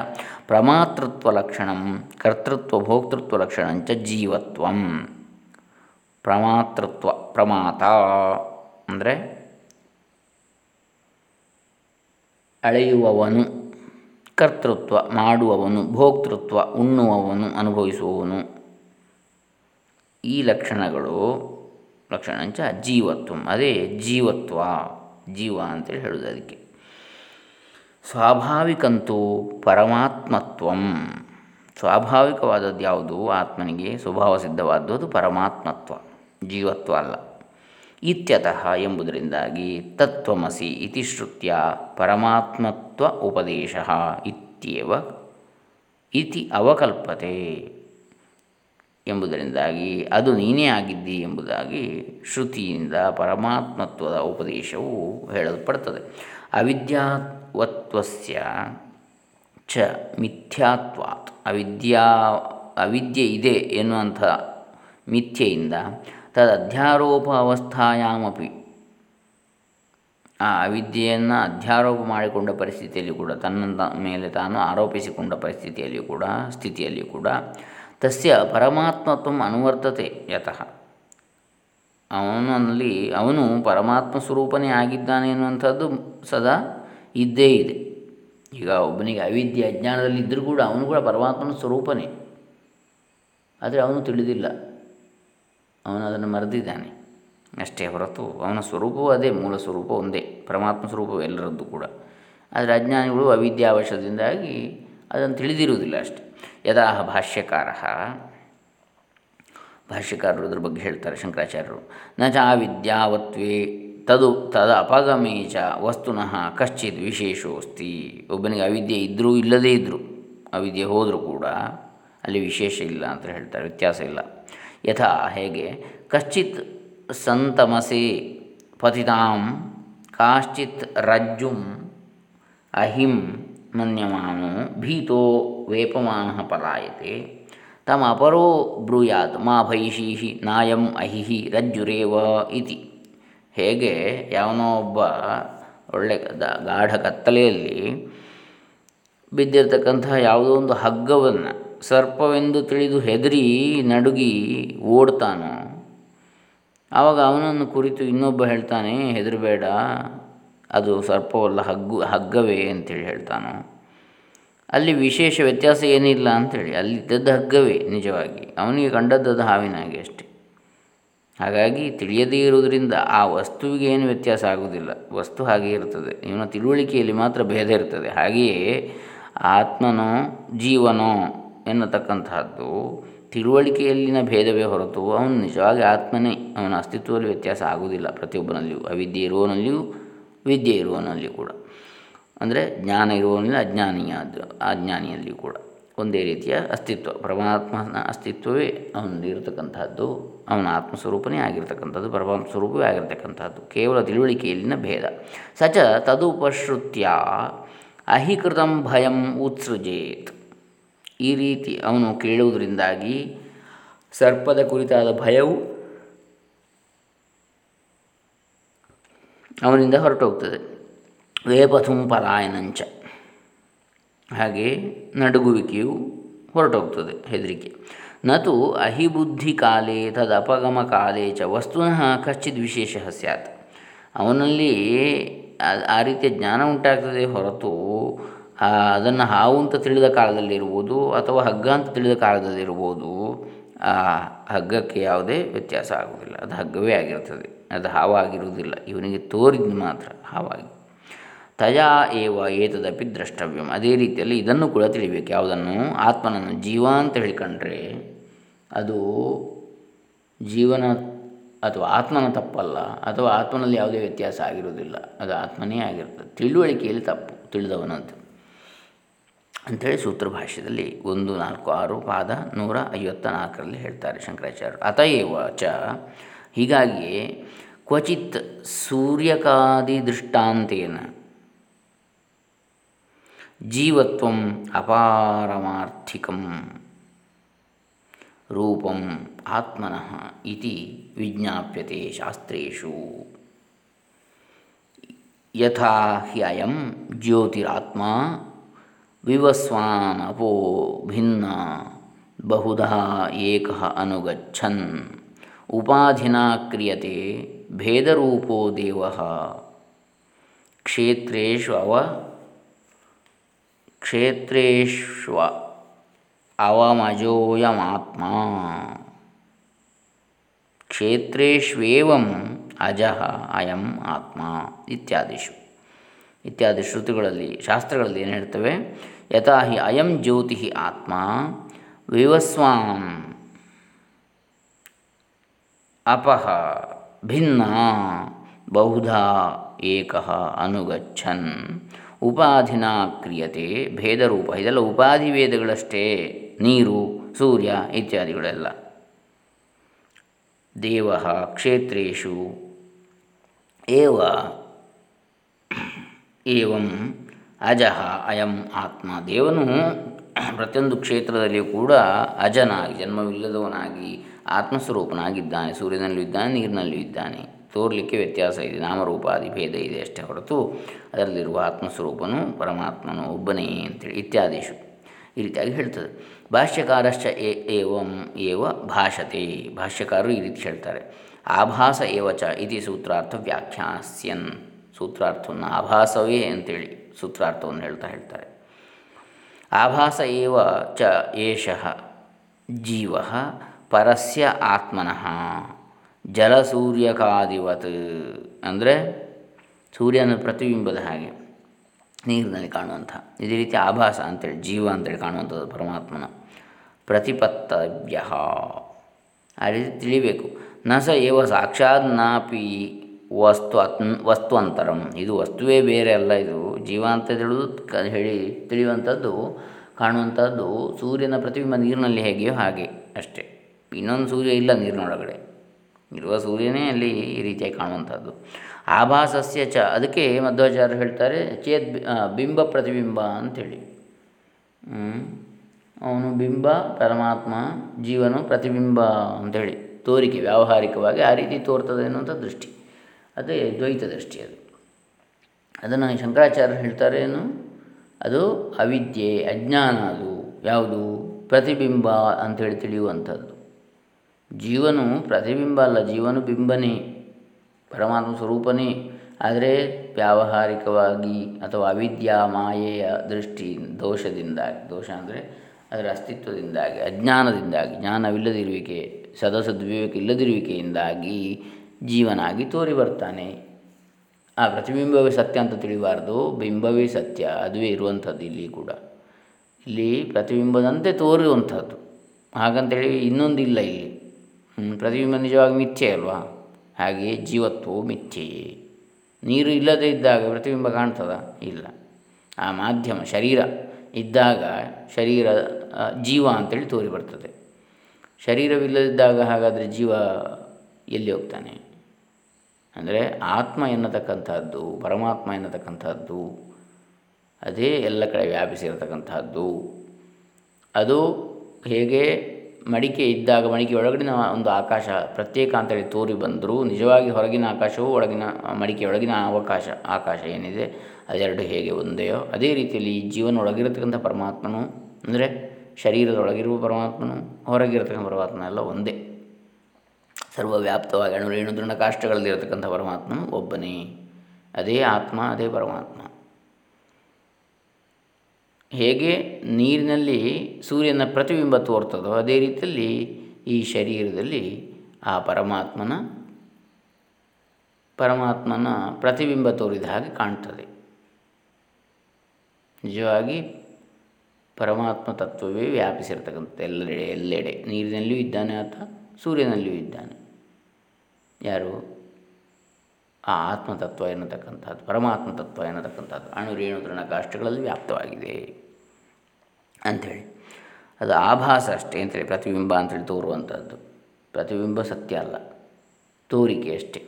ಪ್ರಮಾತೃತ್ವ ಲಕ್ಷಣಂ, ಕರ್ತೃತ್ವ, ಭೋಕ್ತೃತ್ವ ಲಕ್ಷಣಂಚ ಜೀವತ್ವಂ. ಪ್ರಮಾತೃತ್ವ, ಪ್ರಮಾತ ಅಂದರೆ ಅಳೆಯುವವನು, ಕರ್ತೃತ್ವ ಮಾಡುವವನು, ಭೋಕ್ತೃತ್ವ ಉಣ್ಣುವವನು, ಅನುಭವಿಸುವವನು. ಈ ಲಕ್ಷಣಗಳು ಲಕ್ಷಣಂಚ ಜೀವತ್ವ, ಅದೇ ಜೀವತ್ವ, ಜೀವ ಅಂತೇಳಿ ಹೇಳೋದು ಅದಕ್ಕೆ. ಸ್ವಾಭಾವಿಕಂತೂ ಪರಮಾತ್ಮತ್ವಂ. ಸ್ವಾಭಾವಿಕವಾದದ್ದು ಯಾವುದು? ಆತ್ಮನಿಗೆ ಸ್ವಭಾವ ಸಿದ್ಧವಾದ್ದು ಅದು ಪರಮಾತ್ಮತ್ವ, ಜೀವತ್ವ ಅಲ್ಲ. ಇತ್ಯತಃ ಎಂಬುದರಿಂದಾಗಿ ತತ್ವಮಸಿ ಇತಿ ಶ್ರುತ್ಯ ಪರಮಾತ್ಮತ್ವ ಉಪದೇಶ ಇತ್ಯೇವ ಇತಿ ಅವಕಲ್ಪತೆ. ಎಂಬುದರಿಂದಾಗಿ ಅದು ನೀನೇ ಆಗಿದ್ದಿ ಎಂಬುದಾಗಿ ಶ್ರುತಿಯಿಂದ ಪರಮಾತ್ಮತ್ವದ ಉಪದೇಶವು ಹೇಳಲ್ಪಡ್ತದೆ. ಅವಿದ್ಯಾವತ್ವಸ್ಯ ಚ ಮಿಥ್ಯಾತ್ವಾತ್. ಅವಿದ್ಯಾ, ಅವಿದ್ಯೆ ಇದೆ ಎನ್ನುವಂಥ ಮಿಥ್ಯೆಯಿಂದ ತದಧ್ಯಾರೋಪ ಅವಸ್ಥಾಯಾಮಪಿ ಆ ಅವಿದ್ಯೆಯನ್ನು ಅಧ್ಯಾರೋಪ ಮಾಡಿಕೊಂಡ ಪರಿಸ್ಥಿತಿಯಲ್ಲಿ ಕೂಡ ತನ್ನ ಮೇಲೆ ತಾನು ಆರೋಪಿಸಿಕೊಂಡ ಪರಿಸ್ಥಿತಿಯಲ್ಲಿಯೂ ಕೂಡ ಸ್ಥಿತಿಯಲ್ಲಿಯೂ ಕೂಡ ತಸ್ಯ ಪರಮಾತ್ಮತ್ವ ಅನುವರ್ತತೆ ಯತಃ. ಅವನಲ್ಲಿ ಅವನು ಪರಮಾತ್ಮ ಸ್ವರೂಪನೇ ಆಗಿದ್ದಾನೆ ಎನ್ನುವಂಥದ್ದು ಸದಾ ಇದ್ದೇ ಇದೆ. ಈಗ ಒಬ್ಬನಿಗೆ ಅವಿದ್ಯೆ, ಅಜ್ಞಾನದಲ್ಲಿ ಇದ್ದರೂ ಕೂಡ ಅವನು ಕೂಡ ಪರಮಾತ್ಮನ ಸ್ವರೂಪನೇ. ಆದರೆ ಅವನು ತಿಳಿದಿಲ್ಲ. ಅವನು ಅದನ್ನು ಮರೆದಿದ್ದಾನೆ ಅಷ್ಟೇ ಹೊರತು ಅವನ ಸ್ವರೂಪವೂ ಅದೇ, ಮೂಲ ಸ್ವರೂಪ ಒಂದೇ, ಪರಮಾತ್ಮ ಸ್ವರೂಪವು ಎಲ್ಲರದ್ದು ಕೂಡ. ಆದರೆ ಅಜ್ಞಾನಿಗಳು ಅವಿದ್ಯಾವಶದಿಂದಾಗಿ ಅದನ್ನು ತಿಳಿದಿರುವುದಿಲ್ಲ ಅಷ್ಟೆ. ಯದಾ ಭಾಷ್ಯಕಾರ, ಭಾಷ್ಯಕಾರರು ಅದ್ರ ಬಗ್ಗೆ ಹೇಳ್ತಾರೆ, ಶಂಕರಾಚಾರ್ಯರು. ನ ಚ ವಿದ್ಯಾವತ್ವೇ ತದು ತದ ಅಪಗಮೇ ಚ ವಸ್ತುನಃ ಕಶ್ಚಿತ್ ವಿಶೇಷೋಸ್ತಿ. ಒಬ್ಬನಿಗೆ ಅವಿದ್ಯೆ ಇದ್ದರೂ ಇಲ್ಲದೇ ಇದ್ದರೂ ಅವಿದ್ಯೆ ಹೋದರೂ ಕೂಡ ಅಲ್ಲಿ ವಿಶೇಷ ಇಲ್ಲ ಅಂತ ಹೇಳ್ತಾರೆ, ವ್ಯತ್ಯಾಸ ಇಲ್ಲ. ಯಥಾ ಹೇಗೆ? ಕಶ್ಚಿತ್ ಸಂತಮಸೆ ಪತಿತಾಂ, ಕಾಶ್ಚಿತ್ ರಜ್ಜುಂ ಅಹಿಂ ಮನ್ಯಮಾನೋ ಭೀತೋ ವೇಪಮಾನ ಪಲಾಯತೆ ತಮ ಅಪರೋ ಬ್ರೂಯಾತ್ ಮಾ ಭೈಷೀಹಿ ನಾಯಂ ಅಹಿಹಿ ರಜ್ಜುರೇವ ಇತಿ ಹೇಗೆ? ಯಾವನೋ ಒಬ್ಬ ಒಳ್ಳೆ ಗಾಢ ಕತ್ತಲೆಯಲ್ಲಿ ಬಿದ್ದಿರ್ತಕ್ಕಂತಹ ಯಾವುದೋ ಒಂದು ಹಗ್ಗವನ್ನು ಸರ್ಪವೆಂದು ತಿಳಿದು ಹೆದರಿ ನಡುಗಿ ಓಡ್ತಾನೋ, ಆವಾಗ ಅವನನ್ನು ಕುರಿತು ಇನ್ನೊಬ್ಬ ಹೇಳ್ತಾನೆ, ಹೆದರಬೇಡ ಅದು ಸರ್ಪವಲ್ಲ, ಹಗ್ಗು, ಹಗ್ಗವೇ ಅಂತೇಳಿ ಹೇಳ್ತಾನೋ. ಅಲ್ಲಿ ವಿಶೇಷ ವ್ಯತ್ಯಾಸ ಏನಿಲ್ಲ ಅಂಥೇಳಿ ಅಲ್ಲಿದ್ದದ್ದು ಹಗ್ಗವೇ ನಿಜವಾಗಿ. ಅವನಿಗೆ ಕಂಡದ್ದು ಹಾವಿನಾಗೆ ಅಷ್ಟೆ. ಹಾಗಾಗಿ ತಿಳಿಯದೇ ಇರುವುದರಿಂದ ಆ ವಸ್ತುವಿಗೆ ಏನು ವ್ಯತ್ಯಾಸ ಆಗುವುದಿಲ್ಲ. ವಸ್ತು ಹಾಗೆ ಇರ್ತದೆ ಇವನ ತಿಳುವಳಿಕೆಯಲ್ಲಿ ಮಾತ್ರ ಭೇದ ಇರ್ತದೆ. ಹಾಗೆಯೇ ಆತ್ಮನೋ ಜೀವನೋ ಎನ್ನತಕ್ಕಂತಹದ್ದು ತಿಳುವಳಿಕೆಯಲ್ಲಿನ ಭೇದವೇ ಹೊರತು ಅವನು ನಿಜವಾಗಿ ಆತ್ಮನೇ. ಅವನ ಅಸ್ತಿತ್ವದಲ್ಲಿ ವ್ಯತ್ಯಾಸ ಆಗುವುದಿಲ್ಲ. ಪ್ರತಿಯೊಬ್ಬನಲ್ಲಿಯೂ, ಅವಿದ್ಯೆ ಇರುವವನಲ್ಲಿಯೂ ವಿದ್ಯೆ ಇರುವವನಲ್ಲಿ ಕೂಡ. ಅಂದರೆ ಜ್ಞಾನ ಇರುವವನಲ್ಲಿ ಅಜ್ಞಾನಿಯಾದ, ಅಜ್ಞಾನಿಯಲ್ಲಿ ಕೂಡ. ಒಂದೇ ರೀತಿಯ ಅಸ್ತಿತ್ವ, ಪರಮಾತ್ಮನ ಅಸ್ತಿತ್ವವೇ ಅವನಲ್ಲಿರತಕ್ಕಂಥದ್ದು ಅವನ ಆತ್ಮಸ್ವರೂಪನೇ ಆಗಿರ್ತಕ್ಕಂಥದ್ದು ಪರಮಾತ್ಮ ಸ್ವರೂಪವೇ ಆಗಿರ್ತಕ್ಕಂಥದ್ದು ಕೇವಲ ತಿಳುವಳಿಕೆಯಲ್ಲಿನ ಭೇದ. ಸಚ ತದುಪಶ್ರುತ್ಯ ಅಹಿಕೃತಂ ಭಯಂ ಉತ್ಸೃಜೇತ್. ಈ ರೀತಿ ಅವನು ಕೇಳುವುದರಿಂದಾಗಿ ಸರ್ಪದ ಕುರಿತಾದ ಭಯವು ಅವನಿಂದ ಹೊರಟೋಗ್ತದೆ. ವೇಪಥುಂ ಪಲಾಯನಂಚ ಹಾಗೆ ನಡುಗುವಿಕೆಯು ಹೊರಟೋಗ್ತದೆ ಹೆದರಿಕೆ. ನತು ಅಹಿಬುದ್ಧಿ ಕಾಲೇ ತದಪಗಮ ಕಾಲೇ ಚ ವಸ್ತುನಃ ಕಶ್ಚಿದ್ ವಿಶೇಷ ಸ್ಯಾತ್. ಅವನಲ್ಲಿ ಆ ರೀತಿಯ ಜ್ಞಾನ ಉಂಟಾಗ್ತದೆ ಹೊರತು ಅದನ್ನು ಹಾವು ಅಂತ ತಿಳಿದ ಕಾಲದಲ್ಲಿರ್ಬೋದು ಅಥವಾ ಹಗ್ಗ ಅಂತ ತಿಳಿದ ಕಾಲದಲ್ಲಿರ್ಬೋದು ಆ ಹಗ್ಗಕ್ಕೆ ಯಾವುದೇ ವ್ಯತ್ಯಾಸ ಆಗುವುದಿಲ್ಲ. ಅದು ಹಗ್ಗವೇ ಆಗಿರ್ತದೆ. ಅದು ಹಾವಾಗಿರುವುದಿಲ್ಲ. ಇವನಿಗೆ ತೋರಿದ್ದು ಮಾತ್ರ ಹಾವಾಗಿ. ತಯಾ ಏವ ಏತದಪಿ ದ್ರಷ್ಟವ್ಯಂ. ಅದೇ ರೀತಿಯಲ್ಲಿ ಇದನ್ನು ಕೂಡ ತಿಳಿಬೇಕು. ಯಾವುದನ್ನು? ಆತ್ಮನನ್ನು ಜೀವ ಅಂತ ಹೇಳಿಕೊಂಡ್ರೆ ಅದು ಜೀವನ ಅಥವಾ ಆತ್ಮನ ತಪ್ಪಲ್ಲ. ಅಥವಾ ಆತ್ಮನಲ್ಲಿ ಯಾವುದೇ ವ್ಯತ್ಯಾಸ ಆಗಿರುವುದಿಲ್ಲ. ಅದು ಆತ್ಮನೇ ಆಗಿರ್ತದೆ. ತಿಳುವಳಿಕೆಯಲ್ಲಿ ತಪ್ಪು ತಿಳಿದವನಂತ ಅಂಥೇಳಿ ಸೂತ್ರ ಭಾಷ್ಯದಲ್ಲಿ ಒಂದು, ನಾಲ್ಕು, ಆರು, ಪಾದ ನೂರ ಐವತ್ತ ನಾಲ್ಕರಲ್ಲಿ ಹೇಳ್ತಾರೆ ಶಂಕರಾಚಾರ್ಯರು. ಅತಯೇವ ಚ. ಹೀಗಾಗಿಯೇ ದೃಷ್ಟಾಂತೇನ ಜೀವತ್ವ ಅಪಾರಮಾರ್ಥಿಕಂ ರೂಪಂ ಆತ್ಮನಃ ಇತಿ ವಿಜ್ಞಾಪ್ಯತೆ ಶಾಸ್ತ್ರೇಷು ಯಥಾ ಹ್ಯಯಂ ಜ್ಯೋತಿರಾತ್ಮ ವಿವಸ್ವಾನ್ ಅಪೋ ಭಿನ್ನ ಬಹುಧಾ ಏಕ ಅನುಗಚ್ಚನ್ ಉಪಾಧಿನಾ ಕ್ರಿಯತೆ ಭೇದರೂಪೋ ದೇವ. ಕ್ಷೇತ್ರೇಶು ಅವ ಕ್ಷೇತ್ರೇಶ್ವ ಅವಮಜೋಯಮಾತ್ಮ ಕ್ಷೇತ್ರೇಶ್ವೇವಂ ಅಜಃ ಅಯಂ ಆತ್ಮ ಇತ್ಯಾದಿಷು. ಇತ್ಯಾದಿ ಶ್ರುತಿಗಳಲ್ಲಿ, ಶಾಸ್ತ್ರಗಳಲ್ಲಿ ಏನು ಹೇಳ್ತವೆ? ಯಥಾ ಹಿ ಅಯಂ ಜ್ಯೋತಿ ಆತ್ಮ ವಿವಸ್ವಾಂ ಅಪಹ ಭಿನ್ನ ಬಹುಧಾ ಏಕ ಅನುಗಚ್ಚನ್ ಉಪಾಧಿನ ಕ್ರಿಯತೆ ಭೇದರೂಪ. ಇದೆಲ್ಲ ಉಪಾಧಿ ವೇದಗಳಷ್ಟೇ. ನೀರು, ಸೂರ್ಯ ಇತ್ಯಾದಿಗಳೆಲ್ಲ. ದೇವ ಕ್ಷೇತ್ರೇಶು ಏವ ಏವಂ ಅಜಃ ಅಯಂ ಆತ್ಮ. ದೇವನು ಪ್ರತಿಯೊಂದು ಕ್ಷೇತ್ರದಲ್ಲಿಯೂ ಕೂಡ ಅಜನಾಗಿ, ಜನ್ಮವಿಲ್ಲದವನಾಗಿ ಆತ್ಮಸ್ವರೂಪನಾಗಿದ್ದಾನೆ. ಸೂರ್ಯನಲ್ಲೂ ಇದ್ದಾನೆ, ನೀರಿನಲ್ಲೂ ಇದ್ದಾನೆ. ತೋರಲಿಕ್ಕೆ ವ್ಯತ್ಯಾಸ ಇದೆ. ನಾಮರೂಪಾದಿ ಭೇದ ಇದೆ ಅಷ್ಟೇ ಹೊರತು ಅದರಲ್ಲಿರುವ ಆತ್ಮಸ್ವರೂಪನು ಪರಮಾತ್ಮನು ಒಬ್ಬನೇ ಅಂತೇಳಿ ಇತ್ಯಾದಿಶು ಈ ರೀತಿಯಾಗಿ ಹೇಳ್ತದೆ. ಭಾಷ್ಯಕಾರಶ್ಚ ಏವಂ, ಏವ ಭಾಷತೆ. ಭಾಷ್ಯಕಾರರು ಈ ರೀತಿ ಹೇಳ್ತಾರೆ. ಆಭಾಸ ಏವಚ ಇತಿ ಸೂತ್ರಾರ್ಥ ವ್ಯಾಖ್ಯಾಸ್ಯನ್. ಸೂತ್ರಾರ್ಥವನ್ನು ಆಭಾಸವೇ ಅಂತೇಳಿ ಸೂತ್ರಾರ್ಥವನ್ನು ಹೇಳ್ತಾ ಹೇಳ್ತಾರೆ. ಆಭಾಸ ಏವ ಚ ಏಷ ಜೀವ ಪರಸ್ಯ ಆತ್ಮನಃ. ಜಲಸೂರ್ಯಕಾದಿವತ್ ಅಂದರೆ ಸೂರ್ಯನ ಪ್ರತಿಬಿಂಬದ ಹಾಗೆ, ನೀರಿನಲ್ಲಿ ಕಾಣುವಂಥ ಇದೇ ರೀತಿ ಆಭಾಸ ಅಂತೇಳಿ, ಜೀವ ಅಂತೇಳಿ ಕಾಣುವಂಥದ್ದು ಪರಮಾತ್ಮನ ಪ್ರತಿಪತ್ತವ್ಯ ಆ ರೀತಿ ತಿಳಿಬೇಕು. ನ ಸ ಏವ ಸಾಕ್ಷಾತ್ ನಾಪಿ ವಸ್ತು ಅತ್, ವಸ್ತುವಂತರಂ. ಇದು ವಸ್ತುವೇ ಬೇರೆ ಅಲ್ಲ, ಇದು ಜೀವ ಅಂತ ತಿಳಿದು ಹೇಳಿ ತಿಳಿಯುವಂಥದ್ದು, ಕಾಣುವಂಥದ್ದು ಸೂರ್ಯನ ಪ್ರತಿಬಿಂಬ ನೀರಿನಲ್ಲಿ ಹೇಗೆಯೋ ಹಾಗೆ ಅಷ್ಟೇ. ಇನ್ನೊಂದು ಸೂರ್ಯ ಇಲ್ಲ ನೀರಿನೊಳಗಡೆ ಇರುವ ಸೂರ್ಯನೇ ಅಲ್ಲಿ ಈ ರೀತಿಯಾಗಿ ಕಾಣುವಂಥದ್ದು. ಆಭಾಸಸ್ಯ ಚ, ಅದಕ್ಕೆ ಮಧ್ವಾಚಾರ್ಯರು ಹೇಳ್ತಾರೆ ಚೇತ್ ಬಿಂಬ ಪ್ರತಿಬಿಂಬ ಅಂಥೇಳಿ. ಅವನು ಬಿಂಬ, ಪರಮಾತ್ಮ, ಜೀವನು ಪ್ರತಿಬಿಂಬ ಅಂಥೇಳಿ. ತೋರಿಕೆ, ವ್ಯಾವಹಾರಿಕವಾಗಿ ಆ ರೀತಿ ತೋರ್ತದೆ ಅನ್ನುವಂಥ ದೃಷ್ಟಿ. ಅದೇ ದ್ವೈತ ದೃಷ್ಟಿ ಅದು. ಅದನ್ನು ಶಂಕರಾಚಾರ್ಯರು ಹೇಳ್ತಾರೆ ಏನು? ಅದು ಅವಿದ್ಯೆ, ಅಜ್ಞಾನ ಅದು. ಯಾವುದು? ಪ್ರತಿಬಿಂಬ ಅಂಥೇಳಿ ತಿಳಿಯುವಂಥದ್ದು. ಜೀವನು ಪ್ರತಿಬಿಂಬ ಅಲ್ಲ, ಜೀವನು ಬಿಂಬನೇ, ಪರಮಾತ್ಮ ಸ್ವರೂಪನೇ. ಆದರೆ ವ್ಯಾವಹಾರಿಕವಾಗಿ ಅಥವಾ ಅವಿದ್ಯಾ ಮಾಯೆಯ ದೃಷ್ಟಿ ದೋಷದಿಂದಾಗಿ, ದೋಷ ಅಂದರೆ ಅದರ ಅಸ್ತಿತ್ವದಿಂದಾಗಿ, ಅಜ್ಞಾನದಿಂದಾಗಿ, ಜ್ಞಾನವಿಲ್ಲದಿರುವಿಕೆ, ಸದಸದ್ವಿವೇಕ ಇಲ್ಲದಿರುವಿಕೆಯಿಂದಾಗಿ ಜೀವನಾಗಿ ತೋರಿ ಬರ್ತಾನೆ. ಆ ಪ್ರತಿಬಿಂಬವೇ ಸತ್ಯ ಅಂತ ತಿಳಿಬಾರ್ದು, ಬಿಂಬವೇ ಸತ್ಯ, ಅದುವೇ ಇರುವಂಥದ್ದು ಇಲ್ಲಿ ಕೂಡ. ಇಲ್ಲಿ ಪ್ರತಿಬಿಂಬದಂತೆ ತೋರುವಂಥದ್ದು. ಹಾಗಂತೇಳಿ ಇನ್ನೊಂದಿಲ್ಲ ಇಲ್ಲಿ. ಪ್ರತಿಬಿಂಬ ನಿಜವಾಗಿ ಮಿಥ್ಯೆ ಅಲ್ವಾ? ಹಾಗೆಯೇ ಜೀವತ್ವವು ಮಿಥ್ಯೆಯೇ ನೀರು ಇಲ್ಲದೇ ಇದ್ದಾಗ ಪ್ರತಿಬಿಂಬ ಕಾಣ್ತದ? ಇಲ್ಲ. ಆ ಮಾಧ್ಯಮ, ಶರೀರ ಇದ್ದಾಗ ಶರೀರ ಜೀವ ಅಂತೇಳಿ ತೋರಿ ಬರ್ತದೆ. ಶರೀರವಿಲ್ಲದಿದ್ದಾಗ ಹಾಗಾದರೆ ಜೀವ ಎಲ್ಲಿ ಹೋಗ್ತಾನೆ? ಅಂದರೆ ಆತ್ಮ ಎನ್ನತಕ್ಕಂಥದ್ದು, ಪರಮಾತ್ಮ ಎನ್ನತಕ್ಕಂಥದ್ದು, ಅದೇ ಎಲ್ಲ ಕಡೆ ವ್ಯಾಪಿಸಿರತಕ್ಕಂಥದ್ದು. ಅದು ಹೇಗೆ ಮಡಿಕೆ ಇದ್ದಾಗ ಮಡಿಕೆ ಒಳಗಿನ ಒಂದು ಆಕಾಶ ಪ್ರತ್ಯೇಕ ಅಂತೇಳಿ ತೋರಿ ಬಂದರೂ ನಿಜವಾಗಿ ಹೊರಗಿನ ಆಕಾಶವು ಒಳಗಿನ, ಮಡಿಕೆ ಒಳಗಿನ ಅವಕಾಶ, ಆಕಾಶ ಏನಿದೆ, ಅದೆರಡು ಹೇಗೆ ಒಂದೆಯೋ ಅದೇ ರೀತಿಯಲ್ಲಿ ಈ ಜೀವನ ಒಳಗಿರತಕ್ಕಂಥ ಪರಮಾತ್ಮನು, ಅಂದರೆ ಶರೀರದೊಳಗಿರುವ ಪರಮಾತ್ಮನು, ಹೊರಗಿರತಕ್ಕಂಥ ಪರಮಾತ್ಮ ಎಲ್ಲ ಒಂದೇ. ಸರ್ವವ್ಯಾಪ್ತವಾಗಿ ಅಣುರೇಣು ದೃಢ ಕಾಷ್ಟಗಳಲ್ಲಿರತಕ್ಕಂಥ ಪರಮಾತ್ಮನು ಒಬ್ಬನೇ. ಅದೇ ಆತ್ಮ, ಅದೇ ಪರಮಾತ್ಮ. ಹೇಗೆ ನೀರಿನಲ್ಲಿ ಸೂರ್ಯನ ಪ್ರತಿಬಿಂಬ ತೋರ್ತದೋ ಅದೇ ರೀತಿಯಲ್ಲಿ ಈ ಶರೀರದಲ್ಲಿ ಆ ಪರಮಾತ್ಮನ ಪರಮಾತ್ಮನ ಪ್ರತಿಬಿಂಬ ತೋರಿದ ಹಾಗೆ ಕಾಣ್ತದೆ. ನಿಜವಾಗಿ ಪರಮಾತ್ಮ ತತ್ವವೇ ವ್ಯಾಪಿಸಿರ್ತಕ್ಕಂಥ ಎಲ್ಲೆಡೆ ಎಲ್ಲೆಡೆ. ನೀರಿನಲ್ಲಿಯೂ ಇದ್ದಾನೆ ಆತ, ಸೂರ್ಯನಲ್ಲಿಯೂ ಇದ್ದಾನೆ. ಯಾರು? ಆ ಆತ್ಮತತ್ವ ಎನ್ನತಕ್ಕಂಥದ್ದು ಪರಮಾತ್ಮ ತತ್ವ ಎನ್ನತಕ್ಕಂಥದ್ದು ಅಣು ರೇಣು ಕಾಷ್ಟಗಳಲ್ಲಿ ವ್ಯಾಪ್ತವಾಗಿದೆ ಅಂಥೇಳಿ. ಅದು ಆಭಾಸ ಅಷ್ಟೇ ಅಂತೇಳಿ ಪ್ರತಿಬಿಂಬ ಅಂತೇಳಿ ತೋರುವಂಥದ್ದು. ಪ್ರತಿಬಿಂಬ ಸತ್ಯ ಅಲ್ಲ, ತೋರಿಕೆ ಅಷ್ಟೇ.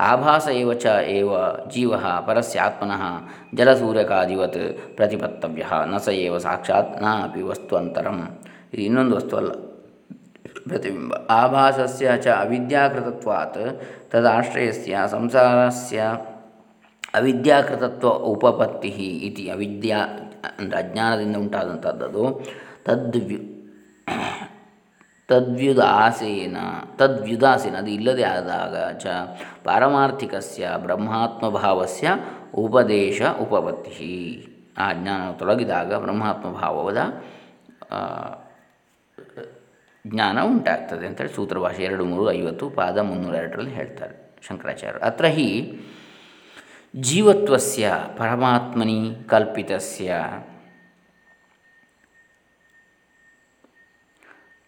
ಆಭಾಸ ಇವ ಚ ಏವ ಜೀವ ಪರಸ್ಯ ಆತ್ಮನಃ ಜಲಸೂರ್ಯಕಾದಿವತ್ ಪ್ರತಿಪತ್ತವ್ಯ ನ ಸ ಏವ ಸಾಕ್ಷಾತ್ನ ಅಪಿ ವಸ್ತು ಅಂತರಂ. ಇದು ಇನ್ನೊಂದು ವಸ್ತು ಅಲ್ಲ ಪ್ರತಿಬಿಂಬ ಆಭಾಸಸ್ಯ ಚ ಅವಿದ್ಯಾಕೃತತ್ವಾತ್ ತದಾಶ್ರಯಸ್ಯ ಸಂಸಾರಸ್ಯ ಅವಿದ್ಯಾಕೃತತ್ವ ಉಪಪತ್ತಿ ಇತಿ ಅವಿದ್ಯಾ ಅಂದರೆ ಅಜ್ಞಾನದಿಂದ ಉಂಟಾದಂಥದ್ದು ತದ್ವ್ಯು ತದ್ವ್ಯುದಾಸೇನ ತದ್ವ್ಯುದಾಸೇನ, ಅದು ಇಲ್ಲದೆ ಆದಾಗ ಚ ಪಾರಮಾರ್ಥಿಕಸ್ಯ ಬ್ರಹ್ಮಾತ್ಮಭಾವಸ್ಯ ಉಪದೇಶ ಉಪಪತ್ತಿ ಆ ಜ್ಞಾನ ಬ್ರಹ್ಮಾತ್ಮ ಬ್ರಹ್ಮಾತ್ಮಭಾವದ ಜ್ಞಾನ ಉಂಟಾಗ್ತದೆ ಅಂತೇಳಿ ಸೂತ್ರ ಭಾಷೆ ಎರಡು ಮೂರು ಐವತ್ತು ಪಾದ ಮುನ್ನೂರ ಎರಡರಲ್ಲಿ ಹೇಳ್ತಾರೆ ಶಂಕರಾಚಾರ್ಯರು. ಅತ್ರ ಹಿ ಜೀವತ್ವಸ್ಯ ಪರಮಾತ್ಮನಿ ಕಲ್ಪಿತಸ್ಯ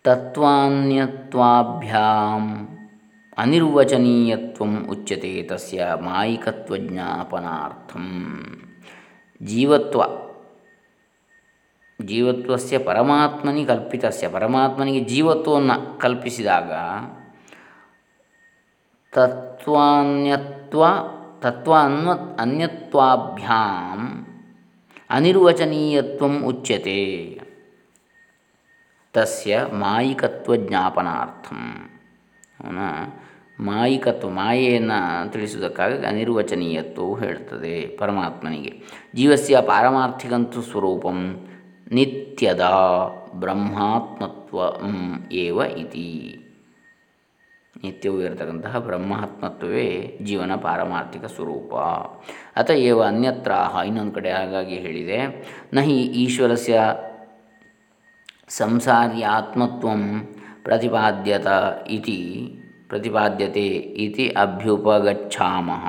ತತ್ವಾನ್ಯತ್ವಾಭ್ಯಾಂ ಅನಿರ್ವಚನೀಯತ್ವ ಉಚ್ಯತೆ ತಸ್ಯ ಮಾಯಿಕತ್ವಜ್ಞಾಪನಾರ್ಥಂ. ಜೀವತ್ವ ಜೀವತ್ವಸ್ಯ ಪರಮಾತ್ಮನಿ ಕಲ್ಪಿತಸ್ಯ. ಪರಮಾತ್ಮನಿಗೆ ಜೀವತ್ವವನ್ನು ಕಲ್ಪಿಸಿದಾಗ ತತ್ವಾನ್ಯತ್ವ ತತ್ವ ಅನ್ವ ಅನ್ಯತ್ವಾಭ್ಯಾಂ ಅನಿರ್ವಚನೀಯತ್ವ ಉಚ್ಯತೆ. ತಸ್ಯ ಮಾಯಿಕತ್ವ ಜ್ಞಾಪನಾರ್ಥಂ. ಅವನ ಮಾಯಿಕತ್ವ, ಮಾಯೆಯನ್ನು ತಿಳಿಸುವುದಕ್ಕಾಗಿ ಅನಿರ್ವಚನೀಯತ್ವವು ಹೇಳ್ತದೆ ಪರಮಾತ್ಮನಿಗೆ. ಜೀವಸ್ಯ ಪಾರಮಾರ್ಥಿಕಂತು ಸ್ವರೂಪಂ ನಿತ್ಯದ ಬ್ರಹ್ಮಾತ್ಮತ್ವ ಏವ ಇತಿ. ನಿತ್ಯವೂ ಇರತಕ್ಕಂತಹ ಬ್ರಹ್ಮಾತ್ಮತ್ವವೇ ಜೀವನ ಪಾರಮಾರ್ಥಿಕ ಸ್ವರೂಪ. ಅತಏವ ಅನ್ಯತ್ರ ಇನ್ನೊಂದು ಕಡೆ ಹಾಗಾಗಿ ಹೇಳಿದೆ, ನಹಿ ಈಶ್ವರಸ್ಯ ಸಂಸಾರ್ಯಾತ್ಮತ್ವ ಪ್ರತಿಪಾದ್ಯತ ಇತಿ, ಪ್ರತಿಪಾದ್ಯತೆ ಇತಿ ಅಭ್ಯುಪಗಚ್ಛಾಮಃ.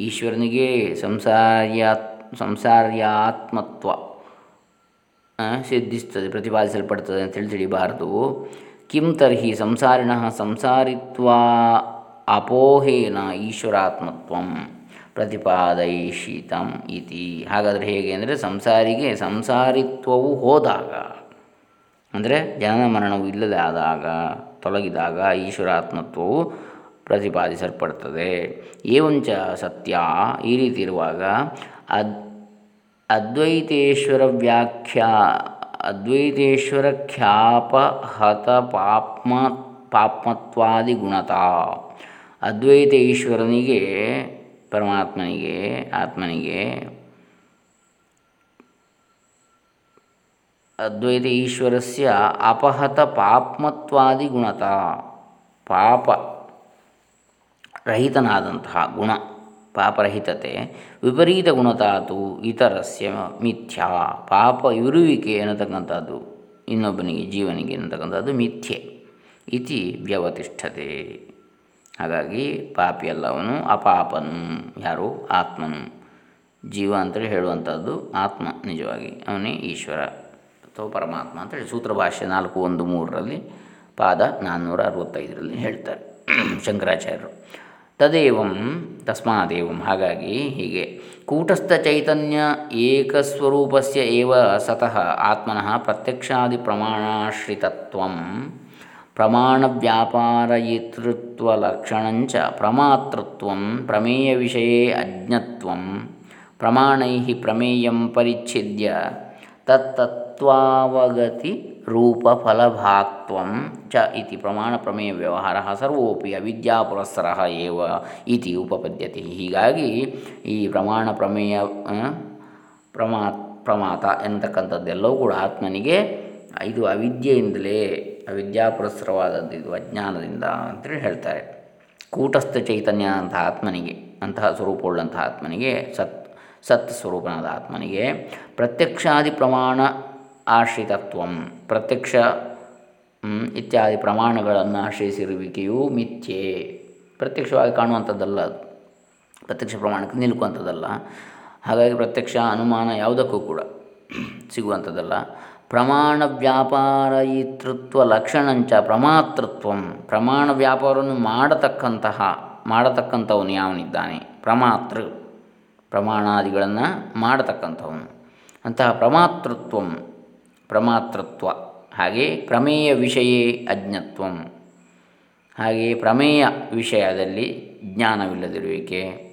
ಈಶ್ವರನಿಗೆ ಸಂಸಾರ್ಯಾತ್, ಸಂಸಾರ್ಯಾತ್ಮತ್ವ ಸಿದ್ಧಿಸ್ತದೆ, ಪ್ರತಿಪಾದಿಸಲ್ಪಡ್ತದೆ ಅಂತೇಳಿ ತಿಳಿಬಾರದು. ಕಿಂ ತರ್ಹಿ ಸಂಸಾರಿಣ ಸಂಸಾರಿತ್ವ ಅಪೋಹೇನ ಈಶ್ವರಾತ್ಮತ್ವ ಪ್ರತಿಪಾದಯಿಷಿತಂ ಇತಿ. ಹಾಗಾದರೆ ಹೇಗೆ ಅಂದರೆ ಸಂಸಾರಿಗೆ ಸಂಸಾರಿತ್ವವು ಹೋದಾಗ, ಅಂದರೆ ಜನನ ಮರಣವು ಇಲ್ಲದೆ ಆದಾಗ, ತೊಲಗಿದಾಗ ಈಶ್ವರಾತ್ಮತ್ವವು ಪ್ರತಿಪಾದಿಸಲ್ಪಡ್ತದೆ. ಏವಂಚ ಸತ್ಯ ಈ ರೀತಿ ಇರುವಾಗ ಅದ್ ಅದ್ವೈತೇಶ್ವರ ವ್ಯಾಖ್ಯಾ ಅದ್ವೈತೇಶ್ವರ ಖ್ಯಾಪಹತ ಪಾಪ್ಮ ಪಾಪ್ಮತ್ವಾದಿ ಗುಣತಾ ಅದ್ವೈತ ಈಶ್ವರನಿಗೆ ಪರಮಾತ್ಮನಿಗೆ ಆತ್ಮನಿಗೆ ಅದ್ವೈತ ಈಶ್ವರಸ್ಯ ಅಪಹತ ಪಾಪ್ಮತ್ವಾದಿ ಗುಣತ ಪಾಪ ರಹಿತನಾದಂತಹ ಗುಣ ಪಾಪರಹಿತತೆ, ವಿಪರೀತ ಗುಣತಾತು ಇತರಸ್ಯ ಮಿಥ್ಯಾ, ಪಾಪ ಇರುವಿಕೆ ಅನ್ನತಕ್ಕಂಥದ್ದು ಇನ್ನೊಬ್ಬನಿಗೆ ಜೀವನಿಗೆ ಅನ್ನತಕ್ಕಂಥದ್ದು ಮಿಥ್ಯೆ ಇತಿ ವ್ಯವತಿಷ್ಠತೆ. ಹಾಗಾಗಿ ಪಾಪಿಯಲ್ಲವನು ಅಪಾಪನು, ಯಾರು? ಆತ್ಮನು. ಜೀವ ಅಂತೇಳಿ ಹೇಳುವಂಥದ್ದು ಆತ್ಮ ನಿಜವಾಗಿ, ಅವನೇ ಈಶ್ವರ ಅಥವಾ ಪರಮಾತ್ಮ ಅಂತೇಳಿ ಸೂತ್ರ ಭಾಷೆ ನಾಲ್ಕು ಒಂದು ಮೂರರಲ್ಲಿ ಪಾದ ನಾನ್ನೂರ ಅರವತ್ತೈದರಲ್ಲಿ ಹೇಳ್ತಾರೆ. ಶಂಕರಾಚಾರ್ಯರು. ತದೇವಂ ತಸ್ಮಾದೇವಂ. ಹಾಗಾಗಿ ಹೀಗೆ ಕೂಟಸ್ಥ ಚೈತನ್ಯ ಏಕಸ್ವರೂಪಸ್ಯ ಏವ ಸತಃ ಆತ್ಮನಃ ಪ್ರತ್ಯಕ್ಷಾದಿ ಪ್ರಮಾಣಾಶ್ರಿತತ್ವಂ. ಪ್ರಮಾಣ ವ್ಯಾಪಾರಯಿತೃತ್ವಲಕ್ಷಣಂಚ ಪ್ರಮಾತೃತ್ವಂ ಪ್ರಮೇಯ ವಿಷಯ ಅಜ್ಞತ್ವಂ. ಪ್ರಮಾಣೈ ಪ್ರಮೇಯಂ ಪರಿಚ್ಛಿದ್ಯ ತತ್ತತ್ವಾವಗತಿ ರೂಪಫಲಭಾಕ್ತ್ವ ಚ ಇತಿ ಪ್ರಮಾಣ ಪ್ರಮೇಯ ವ್ಯವಹಾರ ಸರ್ವೋಪಿ ಅವಿದ್ಯಾಪುರಸ್ಸರ ಏವ ಇತಿ ಉಪಪದ್ಯತೆ ಹೀಗಾಗಿ ಈ ಪ್ರಮಾಣ ಪ್ರಮೇಯ ಪ್ರಮಾ, ಪ್ರಮಾತ ಎನ್ನತಕ್ಕಂಥದ್ದೆಲ್ಲವೂ ಕೂಡ ಆತ್ಮನಿಗೆ ಇದು ಅವಿದ್ಯೆಯಿಂದಲೇ, ಅವಿದ್ಯಾಪುರಸ್ಸರವಾದದ್ದು ಇದು ಅಜ್ಞಾನದಿಂದ ಅಂತೇಳಿ ಹೇಳ್ತಾರೆ. ಕೂಟಸ್ಥ ಚೈತನ್ಯ ಅಂತಹ ಆತ್ಮನಿಗೆ, ಅಂತಹ ಸ್ವರೂಪವುಳ್ಳಂತಹ ಆತ್ಮನಿಗೆ, ಸತ್ ಸತ್ ಸ್ವರೂಪನಾದ ಆತ್ಮನಿಗೆ ಪ್ರತ್ಯಕ್ಷಾದಿ ಪ್ರಮಾಣ ಆಶ್ರಿತತ್ವ. ಪ್ರತ್ಯಕ್ಷ ಇತ್ಯಾದಿ ಪ್ರಮಾಣಗಳನ್ನು ಆಶ್ರಯಿಸಿರುವಿಕೆಯು ಮಿಥ್ಯೆ. ಪ್ರತ್ಯಕ್ಷವಾಗಿ ಕಾಣುವಂಥದ್ದಲ್ಲ ಅದು. ಪ್ರತ್ಯಕ್ಷ ಪ್ರಮಾಣಕ್ಕೆ ನಿಲ್ಲುವಂಥದ್ದಲ್ಲ ಹಾಗಾಗಿ ಪ್ರತ್ಯಕ್ಷ ಅನುಮಾನ ಯಾವುದಕ್ಕೂ ಕೂಡ ಸಿಗುವಂಥದ್ದಲ್ಲ. ಪ್ರಮಾಣ ವ್ಯಾಪಾರಯಿತೃತ್ವ ಲಕ್ಷಣಂಚ ಪ್ರಮಾತೃತ್ವ. ಪ್ರಮಾಣ ವ್ಯಾಪಾರವನ್ನು ಮಾಡತಕ್ಕಂತಹ, ಮಾಡತಕ್ಕಂಥವನು ಯಾವನಿದ್ದಾನೆ? ಪ್ರಮಾತೃ. ಪ್ರಮಾಣಾದಿಗಳನ್ನು ಮಾಡತಕ್ಕಂಥವನು. ಅಂತಹ ಪ್ರಮಾತೃತ್ವ. ಪ್ರಮಾತೃತ್ವ. ಹಾಗೆ ಪ್ರಮೇಯ ವಿಷಯೇ ಅಜ್ಞತ್ವಂ. ಹಾಗೆಯೇ ಪ್ರಮೇಯ ವಿಷಯದಲ್ಲಿ ಜ್ಞಾನವಿಲ್ಲದಿರುವಿಕೆ.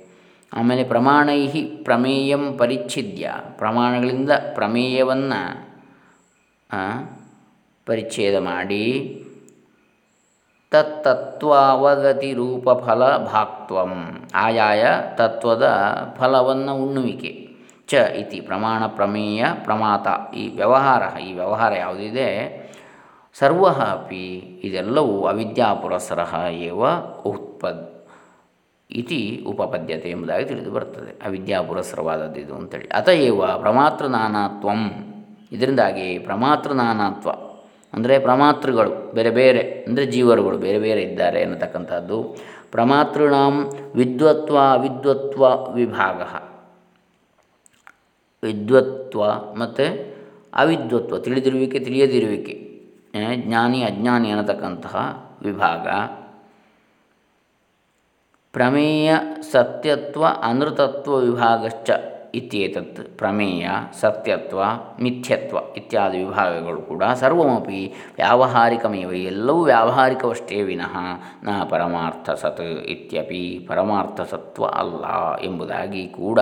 ಆಮೇಲೆ ಪ್ರಮಾಣೈ ಪ್ರಮೇಯಂ ಪರಿಚ್ಛಿದ್ಯ. ಪ್ರಮಾಣಗಳಿಂದ ಪ್ರಮೇಯವನ್ನು ಪರಿಚ್ಛೇದ ಮಾಡಿ ತತ್ತತ್ವಾವಗತಿ ರೂಪ ಫಲ ಭಾಕ್ತ್ವಂ. ಆಯಾಯ ತತ್ವದ ಫಲವನ್ನು ಉಣ್ಣುವಿಕೆ. ಚ ಇತಿ ಪ್ರಮಾಣ ಪ್ರಮೇಯ ಪ್ರಮಾತ. ಈ ವ್ಯವಹಾರ ಈ ವ್ಯವಹಾರ ಯಾವುದಿದೆ? ಸರ್ವ ಅಪಿ ಇದೆಲ್ಲವೂ ಅವಿದ್ಯಾಪುರಸರ ಏವ ಉತ್ಪದ್ ಇತಿ ಉಪಪದ್ಯತೆ ಎಂಬುದಾಗಿ ತಿಳಿದು ಬರ್ತದೆ ಅವಿದ್ಯಾಪುರಸರವಾದದ್ದು ಇದು ಅಂತೇಳಿ. ಅತಏವ ಪ್ರಮಾತೃ ನಾನಾತ್ವಂ ಇದರಿಂದಾಗಿ ಪ್ರಮಾತೃ ನಾನಾತ್ವ ಅಂದರೆ ಪ್ರಮಾತೃಗಳು, ಬೇರೆ ಬೇರೆ ಅಂದರೆ ಜೀವರುಗಳು ಬೇರೆ ಬೇರೆ ಇದ್ದಾರೆ ಎನ್ನತಕ್ಕಂಥದ್ದು. ಪ್ರಮಾತೃಣಾಂ ವಿದ್ವತ್ವ ಅವಿದ್ವತ್ವ ವಿಭಾಗ. ವಿದ್ವತ್ವ ಮತ್ತು ಅವಿದ್ವತ್ವ ತಿಳಿದಿರುವಿಕೆ ತಿಳಿಯದಿರುವಿಕೆ ಜ್ಞಾನಿ ಅಜ್ಞಾನಿ ಅನ್ನತಕ್ಕಂತಹ ವಿಭಾಗ. ಪ್ರಮೇಯ ಸತ್ಯತ್ವ ಅನೃತತ್ವ ವಿಭಾಗಶ್ಚ. ಇತ್ಯೇತತ್ ಪ್ರಮೇಯ, ಸತ್ಯತ್ವ, ಮಿಥ್ಯತ್ವ ಇತ್ಯಾದಿ ವಿಭಾಗಗಳು ಕೂಡ ಸರ್ವಮಪಿ ವ್ಯಾವಹಾರಿಕಮೇವ, ಎಲ್ಲವೂ ವ್ಯಾವಹಾರಿಕವಷ್ಟೇ ವಿನಃ ನ ಪರಮಾರ್ಥ ಸತ್ ಇತ್ಯಪಿ ಪರಮಾರ್ಥ ಸತ್ವ ಅಲ್ಲ ಎಂಬುದಾಗಿ ಕೂಡ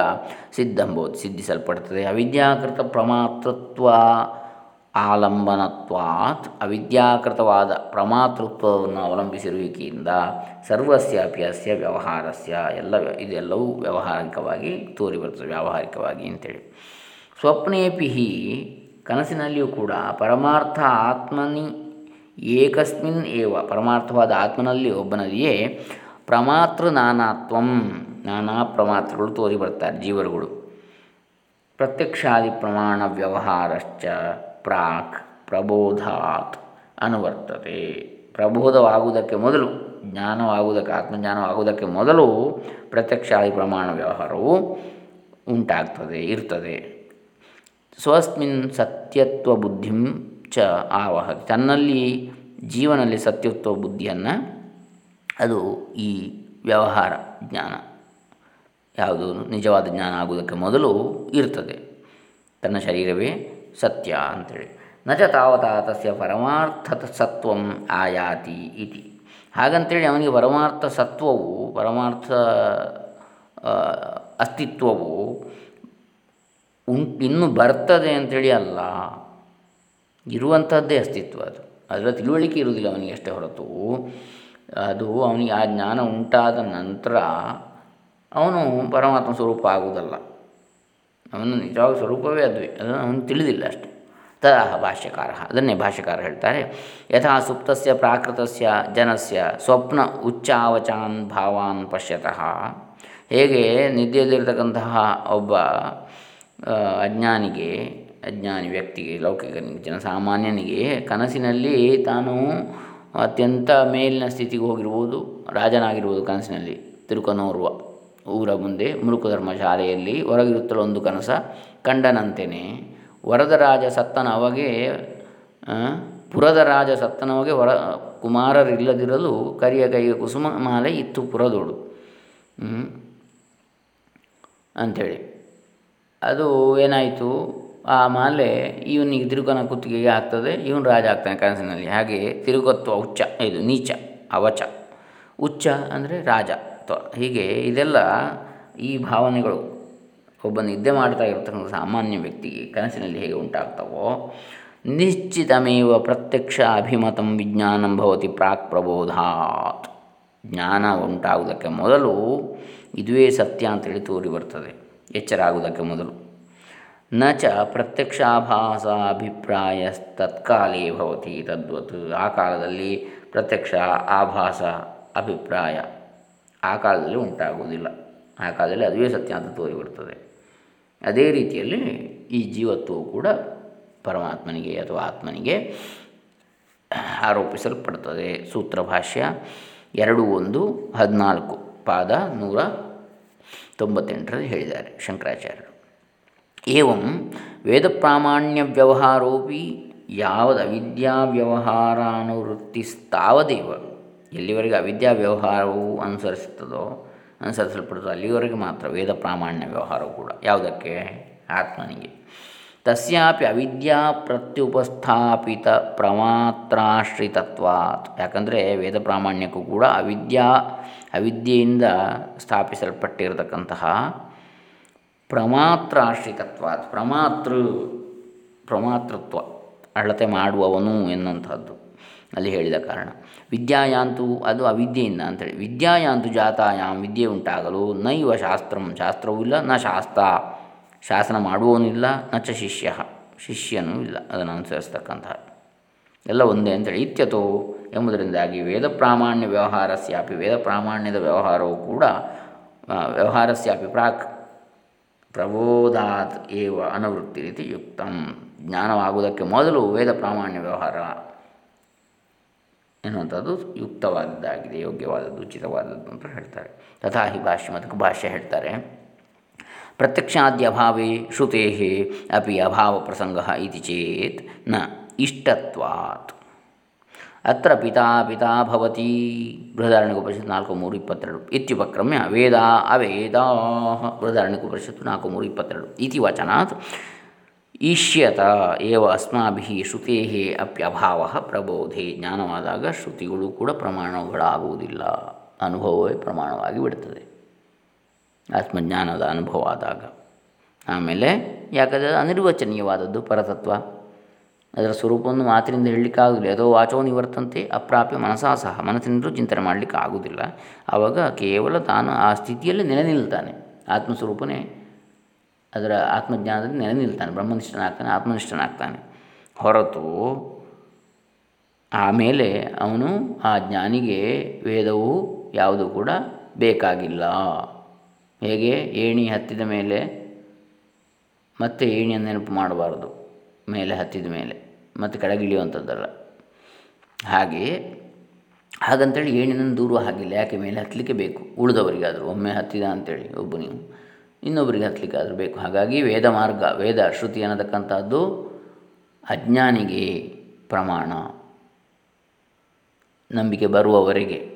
ಸಿದ್ಧಂಬೋದು ಸಿದ್ಧಿಸಲ್ಪಡುತ್ತದೆ ಅವಿದ್ಯಾಕೃತ ಪ್ರಮಾತೃತ್ವ ಆಲಂಬನತ್ವಾತ್ ಅವಿದ್ಯಾಕೃತವಾದ ಪ್ರಮಾತೃತ್ವವನ್ನು ಅವಲಂಬಿಸಿರುವಿಕೆಯಿಂದ ಸರ್ವಸ್ಯಾಪಿ ಅಸ್ಯ ವ್ಯವಹಾರಸ್ಯ ಎಲ್ಲ ಇದೆಲ್ಲವೂ ವ್ಯಾವಹಾರಿಕವಾಗಿ ತೋರಿಬರ್ತದೆ ವ್ಯಾವಹಾರಿಕವಾಗಿ ಅಂತೇಳಿ. ಸ್ವಪ್ನೇಪಿ ಕನಸಿನಲ್ಲಿಯೂ ಕೂಡ ಪರಮಾರ್ಥ ಆತ್ಮನಿ ಏಕಸ್ಮಿನ್ ಏವ ಪರಮಾರ್ಥವಾದ ಆತ್ಮನಲ್ಲಿ ಒಬ್ಬನಲ್ಲಿಯೇ ಪ್ರಮಾತೃ ನಾನಾತ್ವಂ ನಾನಾ ಪ್ರಮಾತೃಗಳು ತೋರಿ ಬರ್ತಾರೆ ಜೀವರುಗಳು. ಪ್ರತ್ಯಕ್ಷಾದಿ ಪ್ರಮಾಣ ವ್ಯವಹಾರಶ್ಚ ಪ್ರಾಕ್ ಪ್ರಬೋಧಾತ್ ಅನುವರ್ತತೆ. ಪ್ರಬೋಧವಾಗುವುದಕ್ಕೆ ಮೊದಲು, ಜ್ಞಾನವಾಗುವುದಕ್ಕೆ, ಆತ್ಮಜ್ಞಾನವಾಗುವುದಕ್ಕೆ ಮೊದಲು ಪ್ರತ್ಯಕ್ಷಾದಿ ಪ್ರಮಾಣ ವ್ಯವಹಾರವು ಉಂಟಾಗ್ತದೆ, ಇರ್ತದೆ. ಸ್ವಸ್ಮಿನ್ ಸತ್ಯತ್ವ ಬುದ್ಧಿಂ ಚ ಆವಹ ತನ್ನಲ್ಲಿ, ಜೀವನಲ್ಲಿ ಸತ್ಯತ್ವ ಬುದ್ಧಿಯನ್ನು ಅದು ಈ ವ್ಯವಹಾರ, ಜ್ಞಾನ, ಯಾವುದು ನಿಜವಾದ ಜ್ಞಾನ ಆಗುವುದಕ್ಕೆ ಮೊದಲು ಇರ್ತದೆ. ತನ್ನ ಶರೀರವೇ ಸತ್ಯ ಅಂತೇಳಿ. ನಚ ತಾವತಾ ತಸ್ಯ ಪರಮಾರ್ಥ ಸತ್ವಂ ಆಯಾತಿ ಇತಿ. ಹಾಗಂತೇಳಿ ಅವನಿಗೆ ಪರಮಾರ್ಥ ಸತ್ವವು, ಪರಮಾರ್ಥ ಅಸ್ತಿತ್ವವು ಉಂಟು, ಇನ್ನೂ ಬರ್ತದೆ ಅಂಥೇಳಿ ಅಲ್ಲ. ಇರುವಂಥದ್ದೇ ಅಸ್ತಿತ್ವ ಅದು. ಅದರ ತಿಳುವಳಿಕೆ ಇರುವುದಿಲ್ಲ ಅವನಿಗೆ ಅಷ್ಟೇ ಹೊರತು. ಅದು ಅವನಿಗೆ ಆ ಜ್ಞಾನ ಉಂಟಾದ ನಂತರ ಅವನು ಪರಮಾತ್ಮ ಸ್ವರೂಪ ಆಗುವುದಲ್ಲ. ಅವನು ನಿಜವಾಗ ಸ್ವರೂಪವೇ ಅದ್ವಿ ಅದನ್ನು ಅವನು ತಿಳಿದಿಲ್ಲ ಅಷ್ಟೆ. ತದ ಭಾಷ್ಯಕಾರ. ಅದನ್ನೇ ಭಾಷ್ಯಕಾರ ಹೇಳ್ತಾರೆ. ಯಥಾ ಸುಪ್ತಸ್ಯ ಪ್ರಾಕೃತಸ್ಯ ಜನಸ್ಯ ಸ್ವಪ್ನ ಉಚ್ಚಾವಚಾನ್ ಭಾವಾನ್ ಪಶ್ಯತಃ. ಹೇಗೆ ನಿದ್ದೆಯಲ್ಲಿರ್ತಕ್ಕಂತಹ ಒಬ್ಬ ಅಜ್ಞಾನಿಗೆ, ಅಜ್ಞಾನಿ ವ್ಯಕ್ತಿಗೆ, ಲೌಕಿಕ ಜನಸಾಮಾನ್ಯನಿಗೆ ಕನಸಿನಲ್ಲಿ ತಾನು ಅತ್ಯಂತ ಮೇಲಿನ ಸ್ಥಿತಿಗೆ ಹೋಗಿರ್ಬೋದು, ರಾಜನಾಗಿರ್ಬೋದು ಕನಸಿನಲ್ಲಿ ತಿರುಕನೋರ್ವ. ಊರ ಮುಂದೆ ಮುರುಕುಧರ್ಮ ಶಾಲೆಯಲ್ಲಿ ಹೊರಗಿರುತ್ತಲೋ ಒಂದು ಕನಸ ಕಂಡನಂತೆಯೇ ವರದರಾಜ ಸತ್ತನ ಅವಾಗೆ ಪುರದ ರಾಜ ಸತ್ತನವಗೆ ವರ, ಕುಮಾರರಿಲ್ಲದಿರಲು ಕರಿಯ ಕೈಗೆ ಕುಸುಮ ಮಾಲೆ ಇತ್ತು ಪುರದೋಡು. ಅಂಥೇಳಿ. ಅದು ಏನಾಯಿತು? ಆ ಮಾಲೆ ಇವನಿಗೆ ತಿರುಕನ ಕುತ್ತಿಗೆಗೆ ಆಗ್ತದೆ, ಇವನು ರಾಜ ಆಗ್ತಾನೆ ಕನಸಿನಲ್ಲಿ. ಹಾಗೆ ತಿರುಗತ್ವ ಉಚ್ಚ, ಇದು ನೀಚ, ಅವಚ. ಉಚ್ಚ ಅಂದರೆ ರಾಜ. ಹೀಗೆ ಇದೆಲ್ಲ ಈ ಭಾವನೆಗಳು ಒಬ್ಬ ನಿದ್ದೆ ಮಾಡ್ತಾ ಇರತಕ್ಕಂಥ ಸಾಮಾನ್ಯ ವ್ಯಕ್ತಿಗೆ ಕನಸಿನಲ್ಲಿ ಹೇಗೆ ಉಂಟಾಗ್ತವೋ, ನಿಶ್ಚಿತಮೇವ ಪ್ರತ್ಯಕ್ಷ ಅಭಿಮತಂ ವಿಜ್ಞಾನಂ ಭವತಿ ಪ್ರಾಕ್ ಪ್ರಬೋಧಾತ್. ಜ್ಞಾನ ಉಂಟಾಗುವುದಕ್ಕೆ ಮೊದಲು ಇದುವೇ ಸತ್ಯ ಅಂತೇಳಿ ತೋರಿ ಬರ್ತದೆ ಎಚ್ಚರ ಆಗುವುದಕ್ಕೆ ಮೊದಲು. ನ ಚ ಪ್ರತ್ಯಕ್ಷಾಭಾಸ ಅಭಿಪ್ರಾಯ ತತ್ಕಾಲೇ ಭವತಿ ತದ್ವತ್. ಆ ಕಾಲದಲ್ಲಿ ಪ್ರತ್ಯಕ್ಷ ಆಭಾಸ ಅಭಿಪ್ರಾಯ. ಆ ಕಾಲದಲ್ಲಿ ಉಂಟಾಗುವುದಿಲ್ಲ. ಆ ಕಾಲದಲ್ಲಿ ಅದುವೇ ಸತ್ಯ ಅಂತ ತೋರಿಬಿಡ್ತದೆ. ಅದೇ ರೀತಿಯಲ್ಲಿ ಈ ಜೀವತ್ವವು ಕೂಡ ಪರಮಾತ್ಮನಿಗೆ ಅಥವಾ ಆತ್ಮನಿಗೆ ಆರೋಪಿಸಲ್ಪಡ್ತದೆ. ಸೂತ್ರ ಭಾಷ್ಯ ಎರಡು ಒಂದು ಹದಿನಾಲ್ಕು ಪಾದ ನೂರ ತೊಂಬತ್ತೆಂಟರಲ್ಲಿ ಹೇಳಿದ್ದಾರೆ ಶಂಕರಾಚಾರ್ಯರು. ಏವಂ ವೇದ ಪ್ರಾಮಾಣ್ಯ ವ್ಯವಹಾರೋಪಿ ಯಾವದ ಅವಿದ್ಯಾ ವ್ಯವಹಾರಾನುವೃತ್ತಿಸ್ತಾವದೇವ. ಎಲ್ಲಿವರೆಗೆ ಅವಿದ್ಯಾ ವ್ಯವಹಾರವು ಅನುಸರಿಸುತ್ತದೋ ಅನುಸರಿಸಲ್ಪಡುತ್ತೋ ಅಲ್ಲಿವರೆಗೆ ಮಾತ್ರ ವೇದ ಪ್ರಾಮಾಣ್ಯ ವ್ಯವಹಾರವು ಕೂಡ. ಯಾವುದಕ್ಕೆ? ಆತ್ಮನಿಗೆ. ತಸ್ಯಾಪಿ ಅವಿದ್ಯಾ ಪ್ರತ್ಯುಪಸ್ಥಾಪಿತ ಪ್ರಮಾತ್ರಾಶ್ರಿತತ್ವಾತ್. ಯಾಕಂದರೆ ವೇದ ಪ್ರಾಮಾಣ್ಯಕ್ಕೂ ಕೂಡ ಅವಿದ್ಯಾ, ಅವಿದ್ಯೆಯಿಂದ ಸ್ಥಾಪಿಸಲ್ಪಟ್ಟಿರತಕ್ಕಂತಹ ಪ್ರಮಾತ್ರಾಶ್ರಿತತ್ವಾತ್. ಪ್ರಮಾತೃ, ಪ್ರಮಾತೃತ್ವ, ಅಳತೆ ಮಾಡುವವನು ಎನ್ನುವಂಥದ್ದು. ಅಲ್ಲಿ ಹೇಳಿದ ಕಾರಣ. ವಿದ್ಯಾಯಾಂತು ಅದು ಅವಿದ್ಯೆಯಿಂದ ಅಂತೇಳಿ. ವಿದ್ಯಾಯಾಂತು ಜಾತಾಯಾಮ್ ವಿದ್ಯೆ ಉಂಟಾಗಲು ನೈವ ಶಾಸ್ತ್ರಂ, ಶಾಸ್ತ್ರವೂ ಇಲ್ಲ, ನ ಶಾಸ್ತ್ರ ಶಾಸನ ಮಾಡುವವನಿಲ್ಲ ಚ ಶಿಷ್ಯ, ಶಿಷ್ಯನೂ ಇಲ್ಲ. ಅದನ್ನು ಅನುಸರಿಸ್ತಕ್ಕಂತಹ. ಎಲ್ಲ ಒಂದೇ ಅಂತೇಳಿ. ಇತ್ಯತೋ ಎಂಬುದರಿಂದಾಗಿ ವೇದ ಪ್ರಾಮಾಣ್ಯ ವ್ಯವಹಾರಸ್ಯಾಪಿ, ವೇದ ಪ್ರಾಮಾಣ್ಯದ ವ್ಯವಹಾರವು ಕೂಡ ವ್ಯವಹಾರಸ್ಯಾಪಿ ಪ್ರಾಕ್ ಪ್ರಬೋಧಾತ್ ಏವ ಅನವೃತ್ತಿ ರೀತಿ ಯುಕ್ತಂ. ಜ್ಞಾನವಾಗುವುದಕ್ಕೆ ಮೊದಲು ವೇದ ಪ್ರಾಮಾಣ್ಯ ವ್ಯವಹಾರ ಎನ್ನುವಂಥದ್ದು ಯುಕ್ತವಾದದ್ದಾಗಿದೆ, ಯೋಗ್ಯವಾದದ್ದು, ಉಚಿತವಾದದ್ದು ಅಂತ ಹೇಳ್ತಾರೆ. ತಥಾ ಹಿ ಭಾಷ್ಯ ಮತ್ತು ಭಾಷ್ಯ ಹೇಳ್ತಾರೆ, ಪ್ರತ್ಯಕ್ಷಾದ್ಯಭಾವೇ ಶ್ರುತೇ ಅಪಿ ಅಭಾವ ಪ್ರಸಂಗ ಇತಿ ಚೇತ್ನ ಇಷ್ಟತ್ವಾತ್ ಅತ್ರ ಪಿತಾ ಪಿತಾ ಭವತಿ ಬೃಹದಾರಣ್ಯಕೋಪನಿಷತ್ತು ನಾಲ್ಕು ಮೂರು ಇಪ್ಪತ್ತೆರಡು. ಇತ್ಯುಪಕ್ರಮ್ಯ ವೇದ ಅವೇದ ಬೃಹದಾರಣ್ಯಕೋಪನಿಷತ್ತು ನಾಲ್ಕು ಮೂರು ಇಪ್ಪತ್ತೆರಡು. ಇತಿ ವಚನಾತ್ ಈಷ್ಯತ ಏವ ಅಸ್ಮಾಭಿ ಶ್ರುತೇ ಅಪ್ಯಭಾವ ಪ್ರಬೋಧೆ. ಜ್ಞಾನವಾದಾಗ ಶ್ರುತಿಗಳು ಕೂಡ ಪ್ರಮಾಣಗಳಾಗುವುದಿಲ್ಲ ಅನುಭವವೇ ಪ್ರಮಾಣವಾಗಿ ಬಿಡ್ತದೆ. ಆತ್ಮಜ್ಞಾನದ ಅನುಭವ ಆದಾಗ. ಆಮೇಲೆ ಯಾಕಂದರೆ ಅನಿರ್ವಚನೀಯವಾದದ್ದು, ಪರತತ್ವ. ಅದರ ಸ್ವರೂಪವನ್ನು ಮಾತಿನಿಂದ ಹೇಳಲಿಕ್ಕಾಗಲಿಲ್ಲ ಅಥವಾ ವಾಚೋ ನಿವರ್ತಂತೆ ಅಪ್ರಾಪ್ಯ ಮನಸಾ ಸಹ. ಮನಸ್ಸಿನಿಂದಲೂ ಚಿಂತನೆ ಮಾಡಲಿಕ್ಕೆ ಆಗುವುದಿಲ್ಲ ಆವಾಗ ಕೇವಲ ತಾನು ಆ ಸ್ಥಿತಿಯಲ್ಲಿ ನೆಲೆ ನಿಲ್ತಾನೆ ಆತ್ಮಸ್ವರೂಪನೇ ಅದರ ಆತ್ಮಜ್ಞಾನದಲ್ಲಿ ನೆಲೆ ನಿಲ್ತಾನೆ, ಬ್ರಹ್ಮನಿಷ್ಠನಾಗ್ತಾನೆ, ಆತ್ಮನಿಷ್ಠನಾಗ್ತಾನೆ. ಹೊರತು ಆಮೇಲೆ ಅವನು ಆ ಜ್ಞಾನಿಗೆ ವೇದವು ಯಾವುದು ಕೂಡ ಬೇಕಾಗಿಲ್ಲ. ಹೇಗೆ? ಏಣಿ ಹತ್ತಿದ ಮೇಲೆ. ಮತ್ತೆ ಏಣಿಯನ್ನು ನೆನಪು ಮಾಡಬಾರ್ದು, ಮೇಲೆ ಹತ್ತಿದ ಮೇಲೆ. ಮತ್ತು ಕೆಳಗಿಳಿಯುವಂಥದ್ದಲ್ಲ ಹಾಗೆ, ಹಾಗಂತೇಳಿ ಏಣಿನನ್ನು ದೂರ ಹಾಗಿಲ್ಲ. ಯಾಕೆ? ಮೇಲೆ ಹತ್ತಲಿಕ್ಕೆ ಬೇಕು. ಉಳಿದವರಿಗಾದರೂ. ಒಮ್ಮೆ ಹತ್ತಿದ ಅಂತೇಳಿ, ಒಬ್ಬ ನೀವು. ಇನ್ನೊಬ್ಬರಿಗೆ ಹತ್ತಲಿಕ್ಕಾದರೂ ಬೇಕು. ಹಾಗಾಗಿ ವೇದ ಮಾರ್ಗ, ವೇದ ಶ್ರುತಿ ಅನ್ನತಕ್ಕಂಥದ್ದು ಅಜ್ಞಾನಿಗೆ ಪ್ರಮಾಣ. ನಂಬಿಕೆ ಬರುವವರೆಗೆ.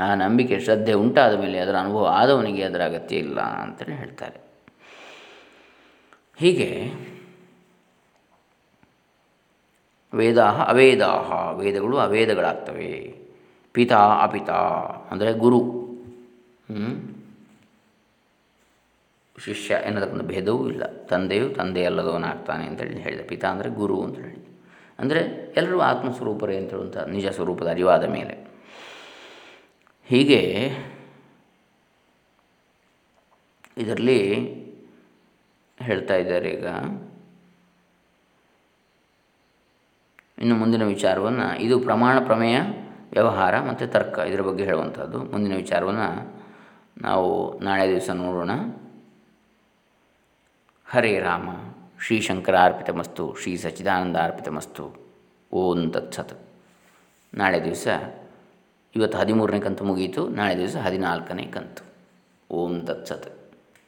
ಆ ನಂಬಿಕೆ ಶ್ರದ್ಧೆ ಉಂಟಾದ ಮೇಲೆ ಅದರ ಅನುಭವ ಆದವನಿಗೆ ಅದರ ಅಗತ್ಯ ಇಲ್ಲ ಅಂತಲೇ ಹೇಳ್ತಾರೆ. ಹೀಗೆ ವೇದಾ ಅವೇದಾ ವೇದಗಳು ಅವೇದಗಳಾಗ್ತವೆ. ಪಿತಾ ಅಪಿತಾ ಅಂದರೆ ಗುರು. ಶಿಷ್ಯ ಎನ್ನತಕ್ಕಂಥ ಭೇದವೂ ಇಲ್ಲ. ತಂದೆಯು ತಂದೆಯಲ್ಲದವನಾಗ್ತಾನೆ ಅಂತೇಳಿ ಹೇಳಿದೆ ಪಿತಾ ಅಂದರೆ ಗುರು ಅಂತ ಹೇಳಿ ಅಂದರೆ ಎಲ್ಲರೂ ಆತ್ಮಸ್ವರೂಪರೇ ಅಂತ ಹೇಳುವಂಥ ನಿಜ ಸ್ವರೂಪದ ಅರಿವಾದ ಮೇಲೆ. ಹೀಗೆ ಇದರಲ್ಲಿ ಹೇಳ್ತಾ ಇದ್ದಾರೆ ಈಗ. ಇನ್ನು ಮುಂದಿನ ವಿಚಾರವನ್ನು ಇದು ಪ್ರಮಾಣ ಪ್ರಮೇಯ, ವ್ಯವಹಾರ ಮತ್ತು ತರ್ಕ ಇದರ ಬಗ್ಗೆ ಹೇಳುವಂಥದ್ದು. ಮುಂದಿನ ವಿಚಾರವನ್ನು ನಾವು ನಾಳೆ ದಿವಸ ನೋಡೋಣ. ಹರೇ ರಾಮ. ಶ್ರೀ ಶಂಕರಾರ್ಪಿತಮಸ್ತು. ಶ್ರೀ ಸಚ್ಚಿದಾನಂದ ಓಂ ತತ್ಸತ್. ನಾಳೆ ದಿವಸ ಇವತ್ತು ಹದಿಮೂರನೇ ಕಂತು ಮುಗಿಯಿತು. ನಾಳೆ ದಿವಸ ಹದಿನಾಲ್ಕನೇ ಕಂತು. ಓಂ ತತ್ಸತ್.